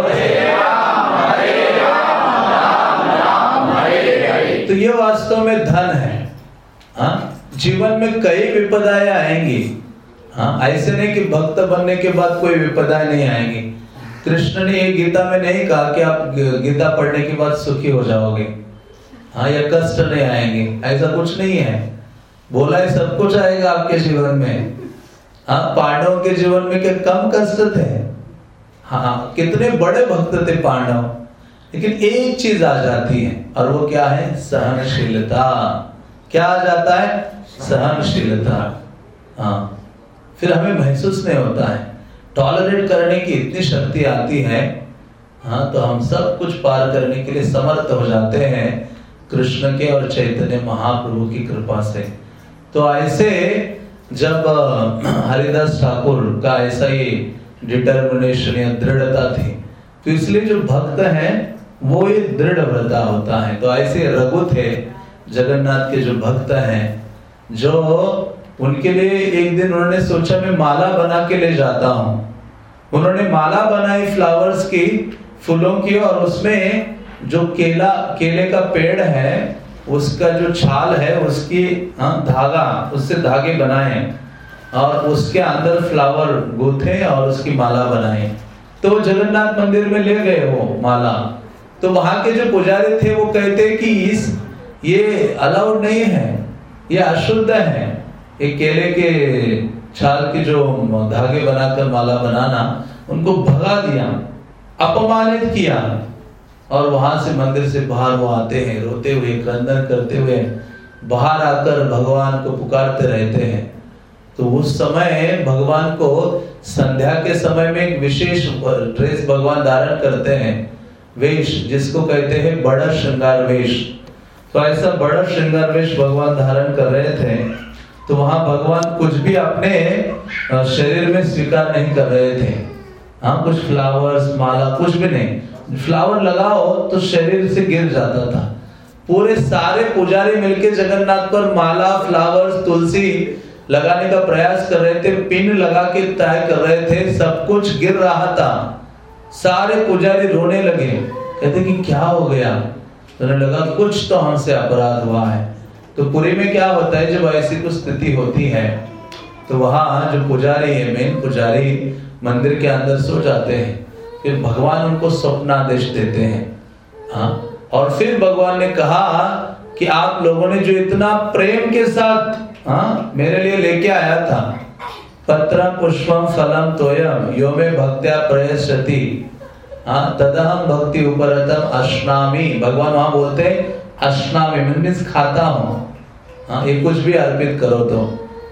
तो ये वास्तव में धन हाँ. जीवन में कई विपदाएँ आएँगी। हाँ ऐसे नहीं कि भक्त बनने के बाद कोई विपदाएँ नहीं आएँगी। कृष्ण ने ये गीता में नहीं कहा कि आप गीता पढ़ने के बाद सुखी हो जाओगे। हाँ या कष्ट नहीं आएँगे। ऐसा कुछ नहीं है। बोला है, सब कुछ आएगा आपके जीवन में। हाँ पांडवों के जीवन में क्या कम कष्ट थे? हाँ कितने बड़े भक्त थे पांडव। लेकिन एक चीज़ आ जाती है, और वो क्या है? सहनशीलता। क्या आ जाता है? सहनशीलता हाँ। फिर हमें महसूस नहीं होता है। टॉलरेट करने की इतनी शक्ति आती है हाँ तो हम सब कुछ पार करने के लिए समर्थ हो जाते हैं कृष्ण के और चैतन्य महाप्रभु की कृपा से। तो ऐसे जब, हरिदास ठाकुर का ऐसा ही डिटर्मिनेशन या दृढ़ता थी तो इसलिए जो भक्त है, वो ये दृढ़ व्रता होता है। तो ऐसे रघु थे, जगन्नाथ के जो भक्त हैं जो उनके लिए एक दिन उन्होंने सोचा मैं माला बना के ले जाता हूँ। उन्होंने माला बनाई फ्लावर्स की फूलों की और उसमें जो केला केले का पेड़ है उसका जो छाल है उसकी हाँ, धागा उससे धागे बनाए और उसके अंदर फ्लावर गूथे और उसकी माला बनाए तो जगन्नाथ मंदिर में ले गए वो माला। तो वहाँ के जो पुजारी थे वो कहते कि इस ये अलाउड नहीं है। ये अशुद्ध है। ये केले के छाल के जो धागे बनाकर माला बनाना, उनको भगा दिया, अपमानित किया। और वहाँ से मंदिर से बाहर वो आते हैं, रोते हुए, क्रंदन करते हुए, बाहर आकर भगवान को पुकारते रहते हैं। तो उस समय भगवान को संध्या के समय में एक विशेष ड्रेस भगवान धारण करते हैं, वेश, जिसको कहते हैं बड़ा श्रृंगार वेश तो ऐसा बड़ा श्रृंगार वेश भगवान धारण कर रहे थे तो वहाँ भगवान कुछ भी अपने शरीर में स्वीकार नहीं कर रहे थे। हाँ कुछ फ्लावर्स माला, कुछ भी नहीं। फ्लावर लगाओ तो शरीर से गिर जाता था। पूरे सारे पुजारी मिलके जगन्नाथ पर माला फ्लावर्स तुलसी लगाने का प्रयास कर रहे थे, पिन लगा के तय कर रहे थे, सब कुछ गिर रहा था। सारे पुजारी रोने लगे। कहते कि क्या हो गया? तो लगा, कुछ तो हमसे अपराध हुआ है। तो पुरी में क्या होता है, जब ऐसी कुछ स्थिति होती है तो वहाँ जो पुजारी है मेन पुजारी मंदिर के अंदर सो जाते हैं। फिर भगवान उनको स्वप्नादेश देते हैं। हाँ? और फिर भगवान ने कहा कि आप लोगों ने जो इतना प्रेम के साथ हाँ मेरे लिए लेके आया था, पत्र पुष्पम फलम तोयम यो में भक्त्या प्रयसति हाँ तदहम भक्ति उपरतम अश्नामी। भगवान वहाँ बोलते अश्नामी मीन्स खाता हूँ। हाँ ये कुछ भी अर्पित करो तो।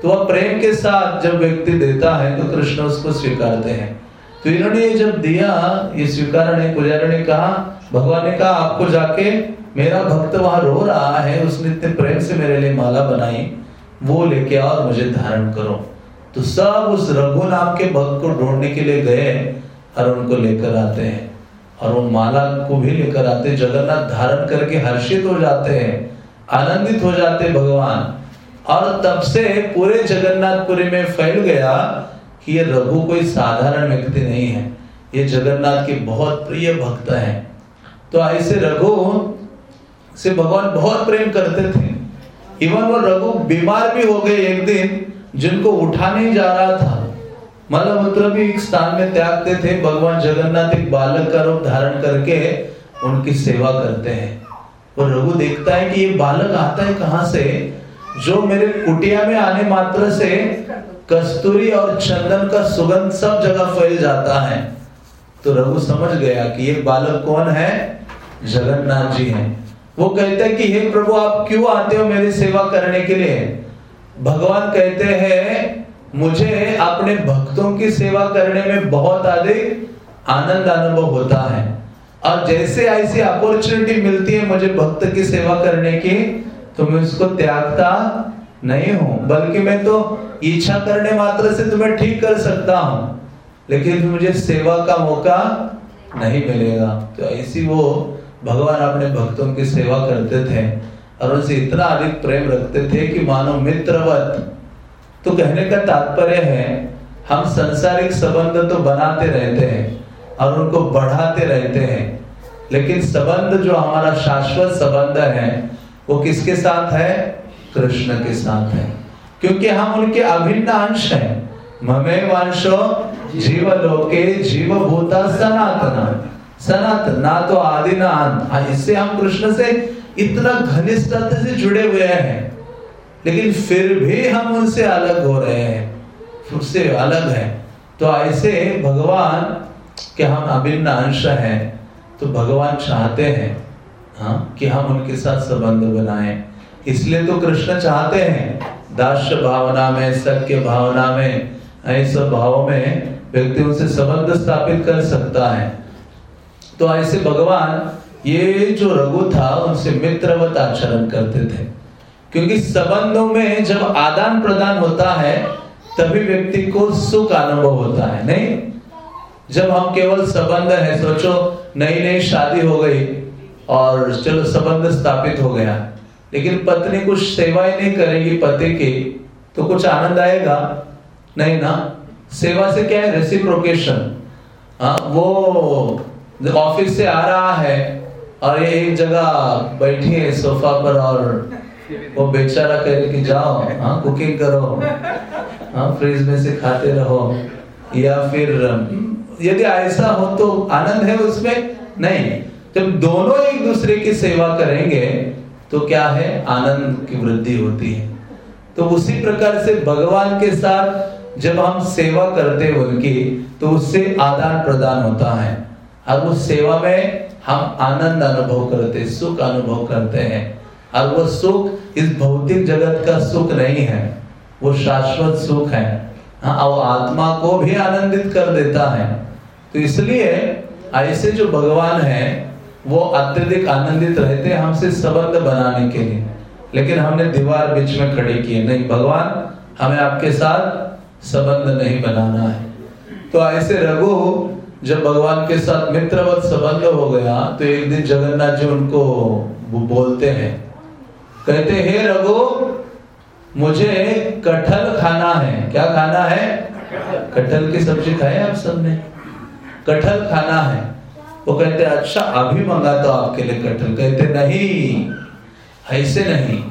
तो वह प्रेम के साथ जब व्यक्ति देता है तो कृष्ण उसको स्वीकारते हैं। तो इन्होंने ये जब दिया, ये स्वीकार ने पुजारी ने कहा, भगवान ने कहा, आपको जाके मेरा भक्त वहाँ रो रहा है, उसने इतने प्रेम से मेरे लिए माला बनाई, वो लेके आओ मुझे धारण करो। तो सब उस रघु नाम के भक्त को ढूँढने के लिए गए। और उनको लेकर आते हैं। और वो माला को भी लेकर आते जगन्नाथ धारण करके हर्षित हो जाते हैं। आनंदित हो जाते भगवान। और तब से पूरे जगन्नाथपुरी में फैल गया कि ये रघु कोई साधारण व्यक्ति नहीं है। ये जगन्नाथ के बहुत प्रिय भक्त हैं। तो ऐसे रघु से भगवान बहुत प्रेम करते थे। इवन वो रघु बीमार भी हो गए एक दिन, जिनको उठा नहीं जा रहा था। मलमूत्र भी एक स्थान में त्यागते थे। भगवान जगन्नाथ एक बालक का रूप धारण करके उनकी सेवा करते हैं। और रघु देखता है कि ये बालक आता है कहाँ से? जो मेरे कुटिया में आने मात्र से कस्तूरी और चंदन का सुगंध सब जगह फैल जाता है। तो रघु समझ गया कि ये बालक कौन है? जगन्नाथ जी हैं। वो कहते हैं कि, हे प्रभु, आप क्यों आते हो मेरी सेवा करने के लिए? भगवान कहते हैं मुझे अपने भक्तों की सेवा करने में बहुत अधिक आनंद अनुभव होता है। और जैसे ऐसी अपॉर्चुनिटी मिलती है मुझे भक्त की सेवा करने की तो मैं उसको त्यागता नहीं हूँ। बल्कि मैं तो इच्छा करने मात्र से तुम्हें ठीक कर सकता हूँ, लेकिन मुझे सेवा का मौका नहीं मिलेगा। तो ऐसी वो भगवान अपने भक्तों की सेवा करते थे और उनसे इतना अधिक प्रेम रखते थे कि मानो मित्रवत तो कहने का तात्पर्य है हम संसारिक संबंध तो बनाते रहते हैं और उनको बढ़ाते रहते हैं लेकिन संबंध जो हमारा शाश्वत संबंध है वो किसके साथ है? कृष्ण के साथ है। क्योंकि हम उनके अभिन्न अंश हैं। ममे वंशो जीव लोके जीव भूता सनातना। सनातन ना तो आदि ना अंत। हाँ, इससे हम कृष्ण से इतना घनिष्ठता से जुड़े हुए हैं। लेकिन फिर भी हम उनसे अलग हो रहे हैं उससे अलग है। तो ऐसे भगवान के हम अभिन्न अंश हैं तो भगवान चाहते हैं हाँ कि हम उनके साथ संबंध बनाएँ। इसलिए तो कृष्ण चाहते हैं, दास्य भावना में, सत्य भावना में ऐसे भाव में व्यक्ति उनसे संबंध स्थापित कर सकता है। तो ऐसे भगवान, ये जो रघु था, उनसे मित्रवत आचरण करते थे। क्योंकि संबंधों में जब आदान प्रदान होता है, तभी व्यक्ति को सुख अनुभव होता है, नहीं? जब हम केवल संबंध है, सोचो नई नई शादी हो गई और चलो संबंध स्थापित हो गया, लेकिन पत्नी कुछ सेवाएँ नहीं करेगी पति की तो कुछ आनंद आएगा? नहीं ना? सेवा से क्या है? रेसिप्रोकेशन हाँ वो ऑफ़िस से आ रहा है और ये एक जगह बैठी है सोफा पर और वो बेचारा करे कि जाओ हाँ कुकिंग करो हाँ फ्रिज में से खाते रहो, या फिर, यदि ऐसा हो तो आनंद है उसमें? नहीं। जब दोनों एक दूसरे की सेवा करेंगे तो क्या है? आनंद की वृद्धि होती है। तो उसी प्रकार से भगवान के साथ जब हम सेवा करते हैं उनकी तो उससे आदान प्रदान होता है। और उस सेवा में हम आनंद अनुभव करते, सुख अनुभव करते हैं। और वो सुख इस भौतिक जगत का सुख नहीं है, वो शाश्वत सुख है। हाँ वो आत्मा को भी आनंदित कर देता है। तो इसलिए ऐसे जो भगवान है, वो अत्यधिक आनंदित रहते हैं हमसे संबंध बनाने के लिए। लेकिन हमने दीवार बीच में खड़ी की है। नहीं, भगवान, हमें आपके साथ संबंध नहीं बनाना है। तो ऐसे रघु, जब भगवान के साथ मित्रवत संबंध हो गया तो एक दिन जगन्नाथ जी उनको बोलते हैं कहते, हे रघु, मुझे कटहल खाना है। क्या खाना है? कटहल की सब्ज़ी खाए आप सबने? कटहल खाना है। वो कहते अच्छा अभी मंगा तो आपके लिए कटहल। कहते, नहीं, ऐसे नहीं।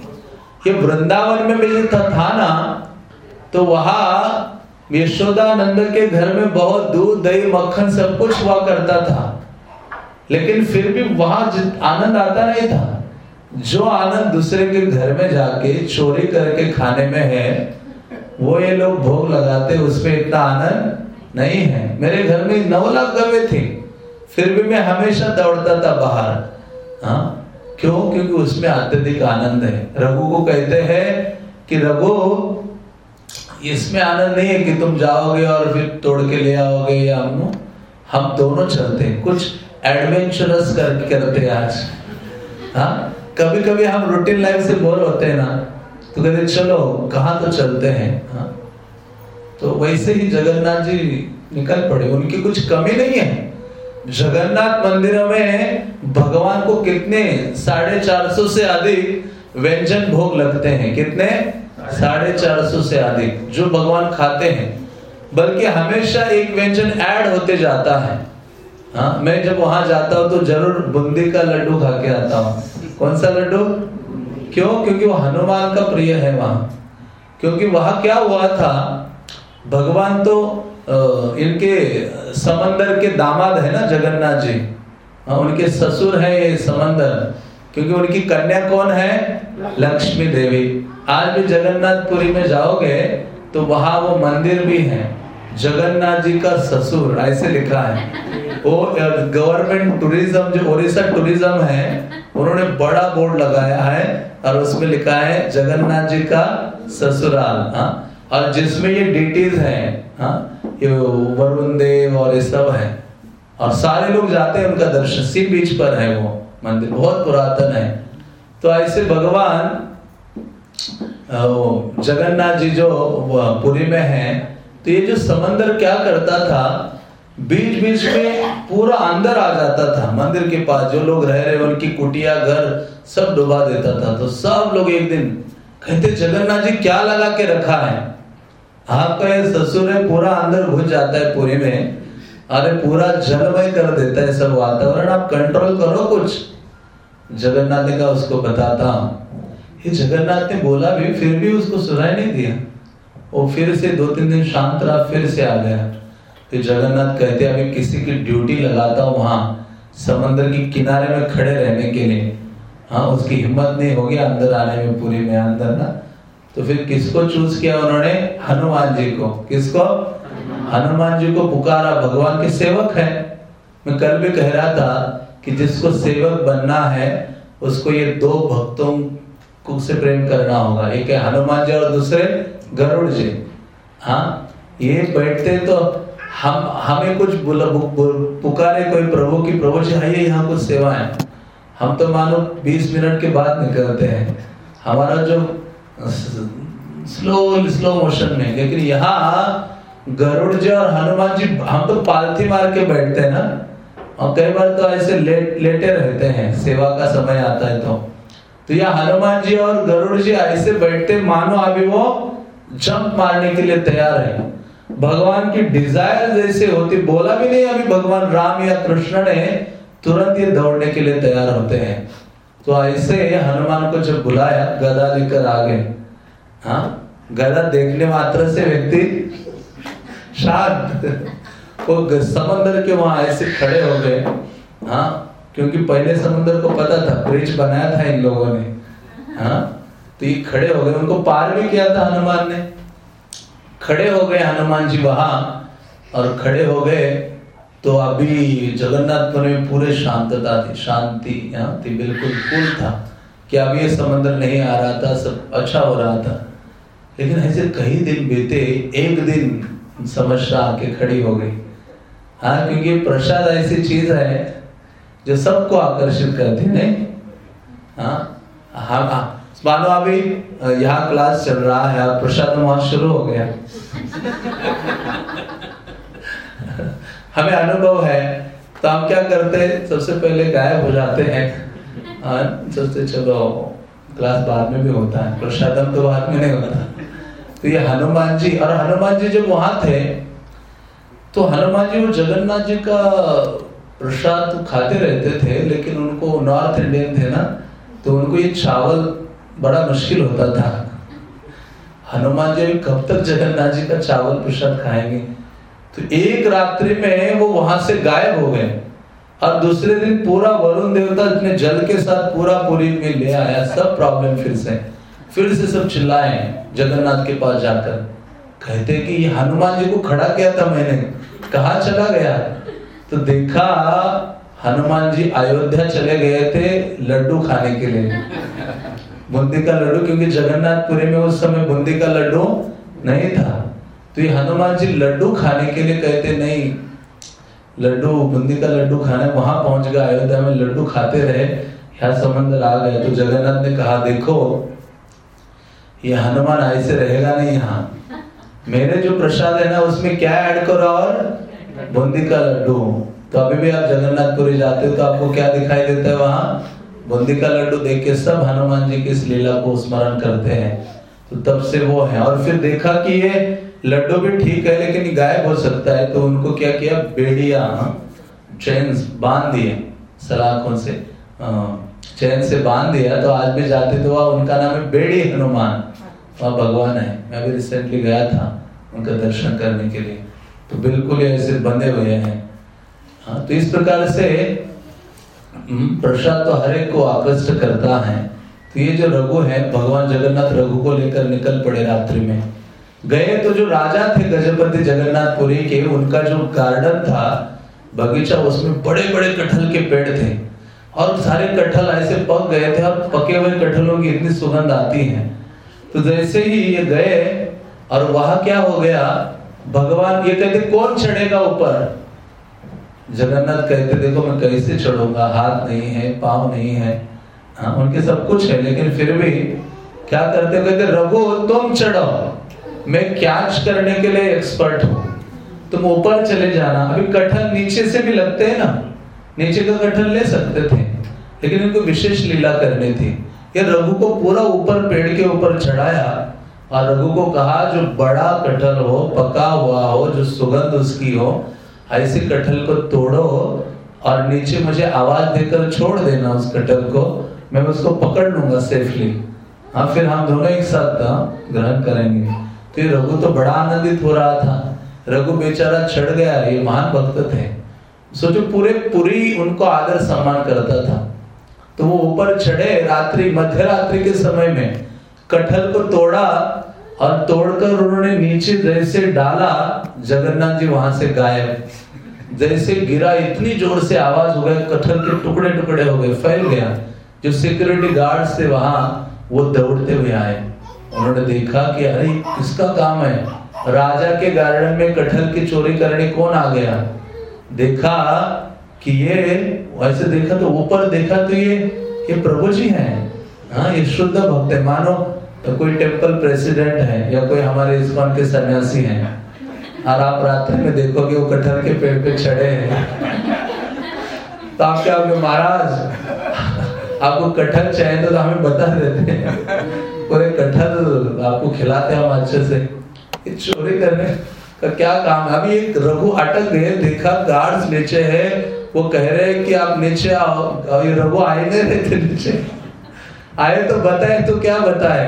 ये वृंदावन में भी था ना तो वहाँ यशोदानंद के घर में बहुत दूध, दही, मक्खन सब कुछ हुआ करता था। लेकिन फिर भी वहाँ आनंद आता नहीं था। जो आनंद दूसरे के घर में जाके चोरी करके खाने में है, वो ये लोग भोग लगाते, उसमें इतना आनंद नहीं है। मेरे घर में नौ लाख गवे थे, फिर भी मैं हमेशा दौड़ता था बाहर। हाँ? क्यों? क्योंकि उसमें अत्यधिक आनंद है। रघु को कहते हैं कि रघु, इसमें आनंद नहीं है कि तुम जाओगे और फिर तोड़ के ले आओगे या हम हम दोनों चलते हैं। कुछ एडवेंचरस कर, करते आज। हाँ? कभी कभी हम रूटीन लाइफ से बोर होते हैं ना तो कहते चलो, कहा तो चलते हैं? हाँ। तो वैसे ही जगन्नाथ जी निकल पड़े। उनकी कुछ कमी नहीं है। जगन्नाथ मंदिर में भगवान को कितने, साढ़े चार सौ से अधिक व्यंजन भोग लगते हैं। कितने? साढ़े चार सौ से अधिक, जो भगवान खाते हैं। बल्कि हमेशा एक व्यंजन ऐड होते जाता है। हाँ मैं जब वहाँ जाता हूँ तो ज़रूर बूंदी का लड्डू खा के आता हूँ। कौन सा लड्डू? क्यों? क्योंकि वो हनुमान का प्रिय है वहाँ। क्योंकि वहाँ क्या हुआ था, भगवान तो इनके समंदर के दामाद है ना, जगन्नाथ जी। हाँ उनके ससुर है ये समंदर। क्योंकि उनकी कन्या कौन है? लक्ष्मी देवी। आज भी जगन्नाथपुरी में जाओगे तो वहाँ वो मंदिर भी है। जगन्नाथ जी का ससुर, ऐसे लिखा है। वो गवर्नमेंट टूरिज़्म जो ओडिशा टूरिज़्म है, उन्होंने बड़ा बोर्ड लगाया है और उसमें लिखा है, जगन्नाथ जी का ससुराल हाँ। और जिसमें ये डिटीज है हाँ ये वरुण देव और ये सब है। और सारे लोग जाते हैं उनका दर्शन, सी बीच पर है वो मंदिर, बहुत पुरातन है। तो ऐसे भगवान जगन्नाथ जी जो पुरी में है तो ये जो समंदर क्या करता था, बीच बीच में पूरा अंदर आ जाता था। मंदिर के पास जो लोग रह रहे, उनकी कुटिया, घर सब डुबा देता था। तो सब लोग एक दिन कहते, जगन्नाथ जी, क्या लगा के रखा है? आपका ये ससुर है, पूरा अंदर घुस जाता है पूरी में। अरे, पूरा जलमय कर देता है सब वातावरण। आप कंट्रोल करो कुछ। जगन्नाथ ने कहा, उसको बताता ये जगन्नाथ ने बोला भी, फिर भी उसको सुनाई नहीं दिया। वो फिर से दो तीन दिन शांत रहा, फिर से आ गया। फिर जगन्नाथ कहते अभी किसी की ड्यूटी लगाता हूँ वहाँ, समंदर की किनारे में खड़े रहने के लिए। हाँ उसकी हिम्मत नहीं होगी, अंदर आने में पूरी में अंदर ना। तो फिर किसको चूज़ किया उन्होंने? हनुमान जी को। किसको? हनुमान जी को पुकारा, भगवान के सेवक है। मैं कल भी कह रहा था कि जिसको सेवक बनना है, उसको ये दो भक्तों को से प्रेम करना होगा, एक है हनुमान जी और दूसरे गरुड़ जी हाँ? ये बैठते तो हम हमें कुछ बुला बु, बु, पुकारे कोई प्रभु की प्रभु जी आइए यहाँ कुछ सेवा है। हम तो मानो 20 मिनट के बाद निकलते हैं। हमारा जो स्लो स्लो मोशन में लेकिन यहाँ गरुड़ जी और हनुमान जी हम तो पालथी मार के बैठते हैं ना। और कई बार तो ऐसे लेट लेटे रहते हैं सेवा का समय आता है तो। तो यह हनुमान जी और गरुड़ जी ऐसे बैठते मानो अभी वो जंप मारने के लिए तैयार है। भगवान की डिज़ायर जैसे होती, बोला भी नहीं, अभी भगवान राम या कृष्ण ने तुरंत ये दौड़ने के लिए तैयार होते हैं। तो ऐसे हनुमान को जब बुलाया, गदा लेकर आ गए हाँ गदा देखने मात्र से व्यक्ति शांत। वो समंदर के वहाँ ऐसे खड़े हो गए हाँ क्योंकि पहले समुद्र को पता था, ब्रिज बनाया था इन लोगों ने हाँ। तो ये खड़े हो गए, उनको पार भी किया था हनुमान ने। खड़े हो गए हनुमान जी वहाँ, और खड़े हो गए तो अभी जगन्नाथपुर में पूरे शांतता थी, शांति यहाँ थी, बिल्कुल कूल था, कि अभी ये समंदर नहीं आ रहा था, सब अच्छा हो रहा था। लेकिन ऐसे कई दिन बीते, एक दिन समस्या आके खड़ी हो गई। हाँ क्योंकि प्रसाद ऐसी चीज़ है, जो सबको आकर्षित करती नहीं? हाँ हाँ हाँ। मानो अभी यहाँ क्लास चल रहा है और प्रसाद वहाँ शुरू हो गया। हमें अनुभव है। तो हम क्या करते, सबसे पहले गायब हो जाते हैं। सोचते, चलो, क्लास बाद में भी होता है। प्रसादम तो बाद में नहीं होता। तो ये हनुमान जी, और हनुमान जी जब वहाँ थे तो हनुमान जी वो जगन्नाथ जी का प्रसाद तो खाते रहते थे, लेकिन उनको नॉर्थ इंडियन थे ना तो उनको ये चावल बड़ा मुश्किल होता था। हनुमान जी कब तक जगन्नाथ जी का चावल प्रसाद खाएँगे? तो एक रात्रि में वो वहाँ से गायब हो गए। और दूसरे दिन पूरा वरुण देवता अपने जल के साथ पूरा पूरी में ले आया, सब प्रॉब्लम फिर से। फिर से सब चिल्लाए, जगन्नाथ के पास जाकर। कहते कि ये हनुमान जी को खड़ा किया था मैंने, कहा चला गया? तो देखा हनुमान जी अयोध्या चले गए थे लड्डू खाने के लिए। बूंदी का लड्डू, क्योंकि जगन्नाथपुरी में उस समय बूंदी का लड्डू नहीं था। तो ये हनुमान जी लड्डू खाने के लिए कहते, नहीं, लड्डू, बूंदी का लड्डू खाने वहाँ पहुँच गए, अयोध्या में लड्डू खाते रहे, यहाँ समंदर आ गए तो जगन्नाथ ने कहा, देखो, ये हनुमान ऐसे रहेगा नहीं यहाँ। मेरे जो प्रसाद है ना, उसमें क्या ऐड करो और बूंदी का लड्डू। तो अभी भी आप जगन्नाथपुरी जाते हो तो आपको क्या दिखाई देता है वहाँ? बूंदी का लड्डू देख के सब हनुमान जी की इस लीला को स्मरण करते हैं। तो तब से वो है। और फिर देखा कि ये लड्डू भी ठीक है, लेकिन गायब हो सकता है। तो उनको क्या किया? बेड़िया चैन बाँध दिए सलाखों से। चैन से बाँध दिया। तो आज भी जाते तो वह उनका नाम है बेड़ी हनुमान। वह भगवान है। मैं भी रिसेंटली गया था उनका दर्शन करने के लिए। तो बिल्कुल ऐसे बंधे हुए हैं। हाँ तो इस प्रकार से हम्म, प्रसाद तो हर एक को आकृष्ट करता है। तो ये जो रघु है भगवान जगन्नाथ रघु को लेकर निकल पड़े रात्रि में। गए तो जो राजा थे गजपति जगन्नाथपुरी के उनका जो गार्डन था बगीचा उसमें बड़े बड़े कटहल के पेड़ थे। और सारे कटहल ऐसे पक गए थे और पके हुए कटहलों की इतनी सुगंध आती है। तो जैसे ही ये गए और वहाँ क्या हो गया भगवान ये कहते कौन चढ़ेगा ऊपर? जगन्नाथ कहते, देखो, मैं कैसे चढ़ूँगा? हाथ नहीं है, पाव नहीं है। हाँ उनके सब कुछ है, लेकिन फिर भी क्या करते कहते, रघु, तुम चढ़ो। मैं कैच करने के लिए एक्सपर्ट हूँ। तुम ऊपर चले जाना। अभी कठल नीचे से भी लगते हैं ना, नीचे का कठल ले सकते थे, लेकिन इनको विशेष लीला करनी थी। ये रघु को पूरा ऊपर, पेड़ के ऊपर चढ़ाया और रघु को कहा, जो बड़ा कटहल हो, पका हुआ हो, जो सुगंध उसकी हो ऐसे कटहल को तोड़ो और नीचे मुझे आवाज़ देकर छोड़ देना उस कटहल को। मैं उसको पकड़ लूँगा सेफली हाँ फिर हम दोनों एक साथ ग्रहण करेंगे। तो रघु तो बड़ा आनंदित हो रहा था। रघु बेचारा चढ़ गया, ये महान भक्त थे। सोचो, पूरे पूरी उनको आदर सम्मान करता था। तो वो ऊपर चढ़े रात्रि मध्य रात्रि के समय में कटहल को तोड़ा और तोड़कर उन्होंने नीचे जैसे डाला, जगन्नाथ जी वहाँ से गायब। जैसे गिरा, इतनी ज़ोर से आवाज़ हो गया कटहल के टुकड़े टुकड़े हो गए, फैल गया। जो सिक्योरिटी गार्ड से वहाँ, वो दौड़ते हुए आए। उन्होंने देखा कि अरे, किसका काम है? राजा के गार्डन में कटहल की चोरी करने कौन आ गया? देखा कि ये वैसे देखा तो ऊपर देखा तो ये ये प्रभु जी हैं। हाँ ये शुद्ध भक्त है। मानो तो कोई टेंपल प्रेसिडेंट है या कोई हमारे इस्कॉन के सन्यासी हैं और आप रात्रि में देखोगे वो कटहल के पेड़ पे चढ़े हैं। तो आप क्या महाराज आपको कटहल चाहिए तो, हमें बता देते हैं। पूरे कटहल आपको खिलाते हम अच्छे से। चोरी करने का क्या काम है? अभी एक रघु अटक गए देखा गार्ड्स नीचे है वो कह रहे हैं कि आप नीचे आओ। अभी रघु आए नहीं रहते नीचे। आए तो बताए तो क्या बताए?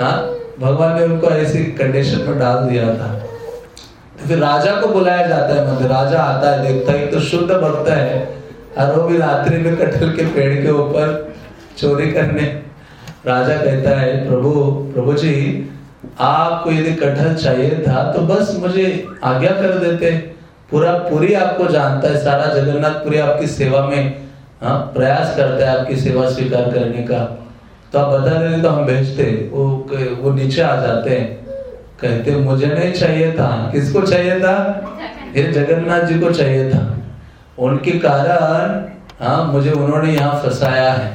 हाँ? भगवान ने उनको ऐसी कंडीशन में डाल दिया था। तो फिर राजा को बुलाया जाता है मंदिर। राजा आता है, देखता है तो शुद्ध भक्त है। और वो भी रात्रि में कटहल के पेड़ के ऊपर चोरी करने। राजा कहता है, प्रभु प्रभु जी, आपको यदि कटहल चाहिए था तो बस मुझे आज्ञा कर देते। पूरा, पूरी आपको जानता है, सारा जगन्नाथपुरी आपकी सेवा में हाँ प्रयास करता है आपकी सेवा स्वीकार करने का। तो आप बता देते तो हम भेजते वो वो नीचे आ जाते हैं कहते मुझे नहीं चाहिए था। किसको चाहिए था? ये जगन्नाथ जी को चाहिए था। उनके कारण हाँ मुझे उन्होंने यहाँ फंसाया है।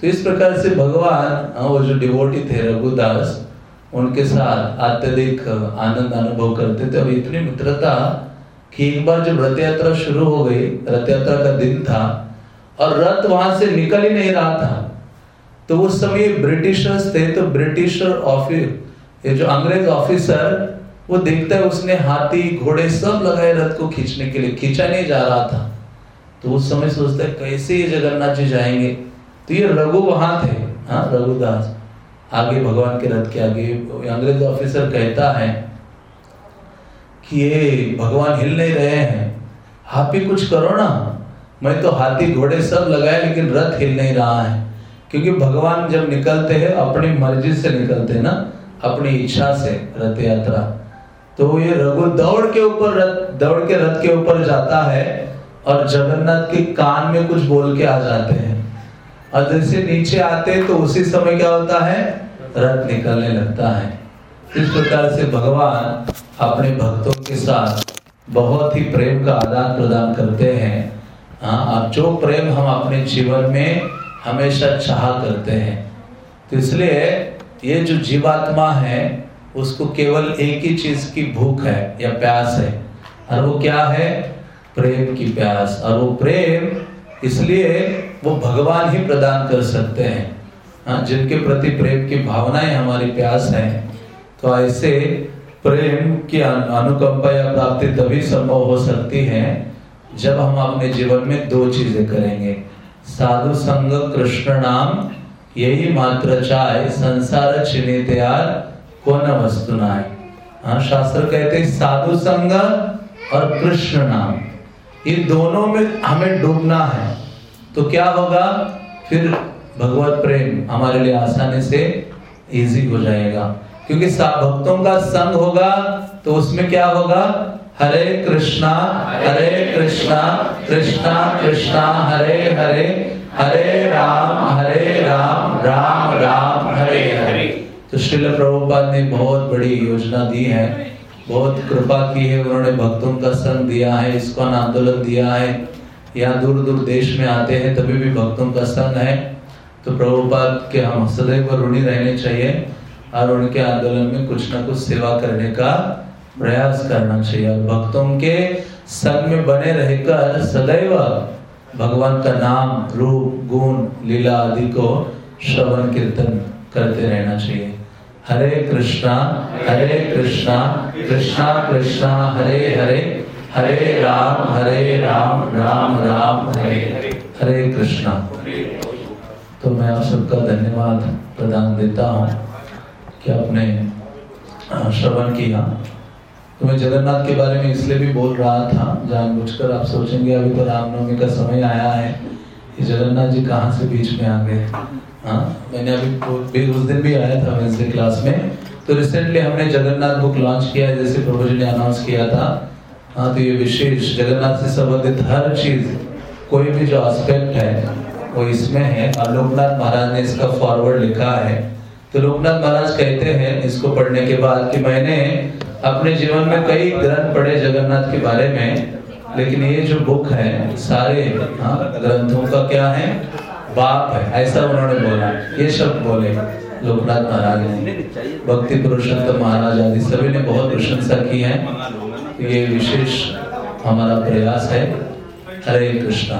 तो इस प्रकार से भगवान हाँ वो जो डिवोटी थे रघुदास उनके साथ अत्यधिक आनंद अनुभव करते थे। और इतनी मित्रता कि एक बार जब रथ यात्रा शुरू हो गई रथ यात्रा का दिन था और रथ वहाँ से निकल ही नहीं रहा था। तो उस समय ब्रिटिशर्स थे तो ब्रिटिशर ऑफ़िस ये जो अंग्रेज़ ऑफिसर वो देखता है उसने हाथी, घोड़े सब लगाए रथ को खींचने के लिए, खींचा नहीं जा रहा था। तो उस समय सोचता है, कैसे ये जगन्नाथ जी जाएँगे? तो ये रघु वहाँ थे हाँ रघुदास। आगे भगवान के रथ के आगे अंग्रेज़ ऑफिसर कहता है कि ये भगवान हिल नहीं रहे हैं। आप कुछ करो ना। मैं तो हाथी, घोड़े सब लगाए, लेकिन रथ हिल नहीं रहा है। क्योंकि भगवान जब निकलते हैं, अपनी मर्ज़ी से निकलते हैं ना, अपनी इच्छा से रथ यात्रा। तो ये रघु दौड़ के ऊपर रथ, दौड़ के रथ के ऊपर जाता है और जगन्नाथ के कान में कुछ बोल के आ जाते हैं। और जैसे नीचे आते तो उसी समय क्या होता है? रथ निकलने लगता है। इस प्रकार से भगवान अपने भक्तों के साथ बहुत ही प्रेम का आदान प्रदान करते हैं। हाँ अब जो प्रेम हम अपने जीवन में हमेशा चाह करते हैं। तो इसलिए ये जो जीवात्मा है, उसको केवल एक ही चीज़ की भूख है या प्यास है। और वो क्या है? प्रेम की प्यास। और वो प्रेम इसलिए वो भगवान ही प्रदान कर सकते हैं। हाँ जिनके प्रति प्रेम की भावनाएँ हमारी प्यास है तो ऐसे प्रेम की अनुकंपा या प्राप्ति तभी संभव हो सकती है जब हम अपने जीवन में दो चीज़ें करेंगे। साधु संग कृष्ण नाम यही मात्र चाय संसार छिने तैयार को न वस्तु नाय। शास्त्र कहते साधु संग और कृष्ण नाम ये दोनों में हमें डूबना है। तो क्या होगा? फिर भगवत प्रेम हमारे लिए आसानी से इजी हो जाएगा। क्योंकि भक्तों का संग होगा तो उसमें क्या होगा? हरे कृष्णा हरे कृष्णा कृष्णा कृष्णा, हरे हरे हरे राम हरे राम राम राम, हरे हरे। तो श्रील प्रभुपाद ने बहुत बड़ी योजना दी है। बहुत कृपा की है, उन्होंने भक्तों का संग दिया है, इसको आंदोलन दिया है। यहाँ दूर दूर देश में आते हैं, तभी भी भक्तों का संग है। तो प्रभुपाद के हम सदैव ऋणी रहने चाहिए, और उनके आंदोलन में कुछ ना कुछ सेवा करने का प्रयास करना चाहिए। भक्तों के संग में बने रहकर सदैव भगवान का नाम, रूप, गुण, लीला आदि को श्रवण, कीर्तन करते रहना चाहिए। हरे कृष्णा हरे कृष्णा कृष्णा कृष्णा, हरे हरे हरे राम हरे राम राम राम, हरे हरे कृष्णा। तो मैं आप सबका धन्यवाद प्रदान देता हूँ कि आपने श्रवण किया। तो मैं जगन्नाथ के बारे में इसलिए भी बोल रहा था जानबूझकर आप सोचेंगे अभी तो रामनवमी का समय आया है ये जगन्नाथ जी कहाँ से बीच में आ गए? हाँ मैंने अभी उस दिन भी आया था वेंसडे क्लास में। तो रिसेंटली हमने जगन्नाथ बुक लॉन्च किया है, जैसे प्रभु जी ने अनाउंस किया था। हाँ तो ये विशेष, जगन्नाथ से संबंधित हर चीज़, कोई भी जो एस्पेक्ट है, वो इसमें है। और लोकनाथ महाराज ने इसका फॉरवर्ड लिखा है। तो लोकनाथ महाराज कहते हैं, इसको पढ़ने के बाद कि मैंने अपने जीवन में कई ग्रंथ पढ़े जगन्नाथ के बारे में लेकिन ये जो बुक है सारे हाँ, ग्रंथों का क्या है? बाप है ऐसा उन्होंने बोला। ये शब्द बोले लोकनाथ महाराज ने। भक्ति पुरुषोत्तम महाराज आदि सभी ने बहुत प्रशंसा की है। ये विशेष हमारा प्रयास है। हरे कृष्णा।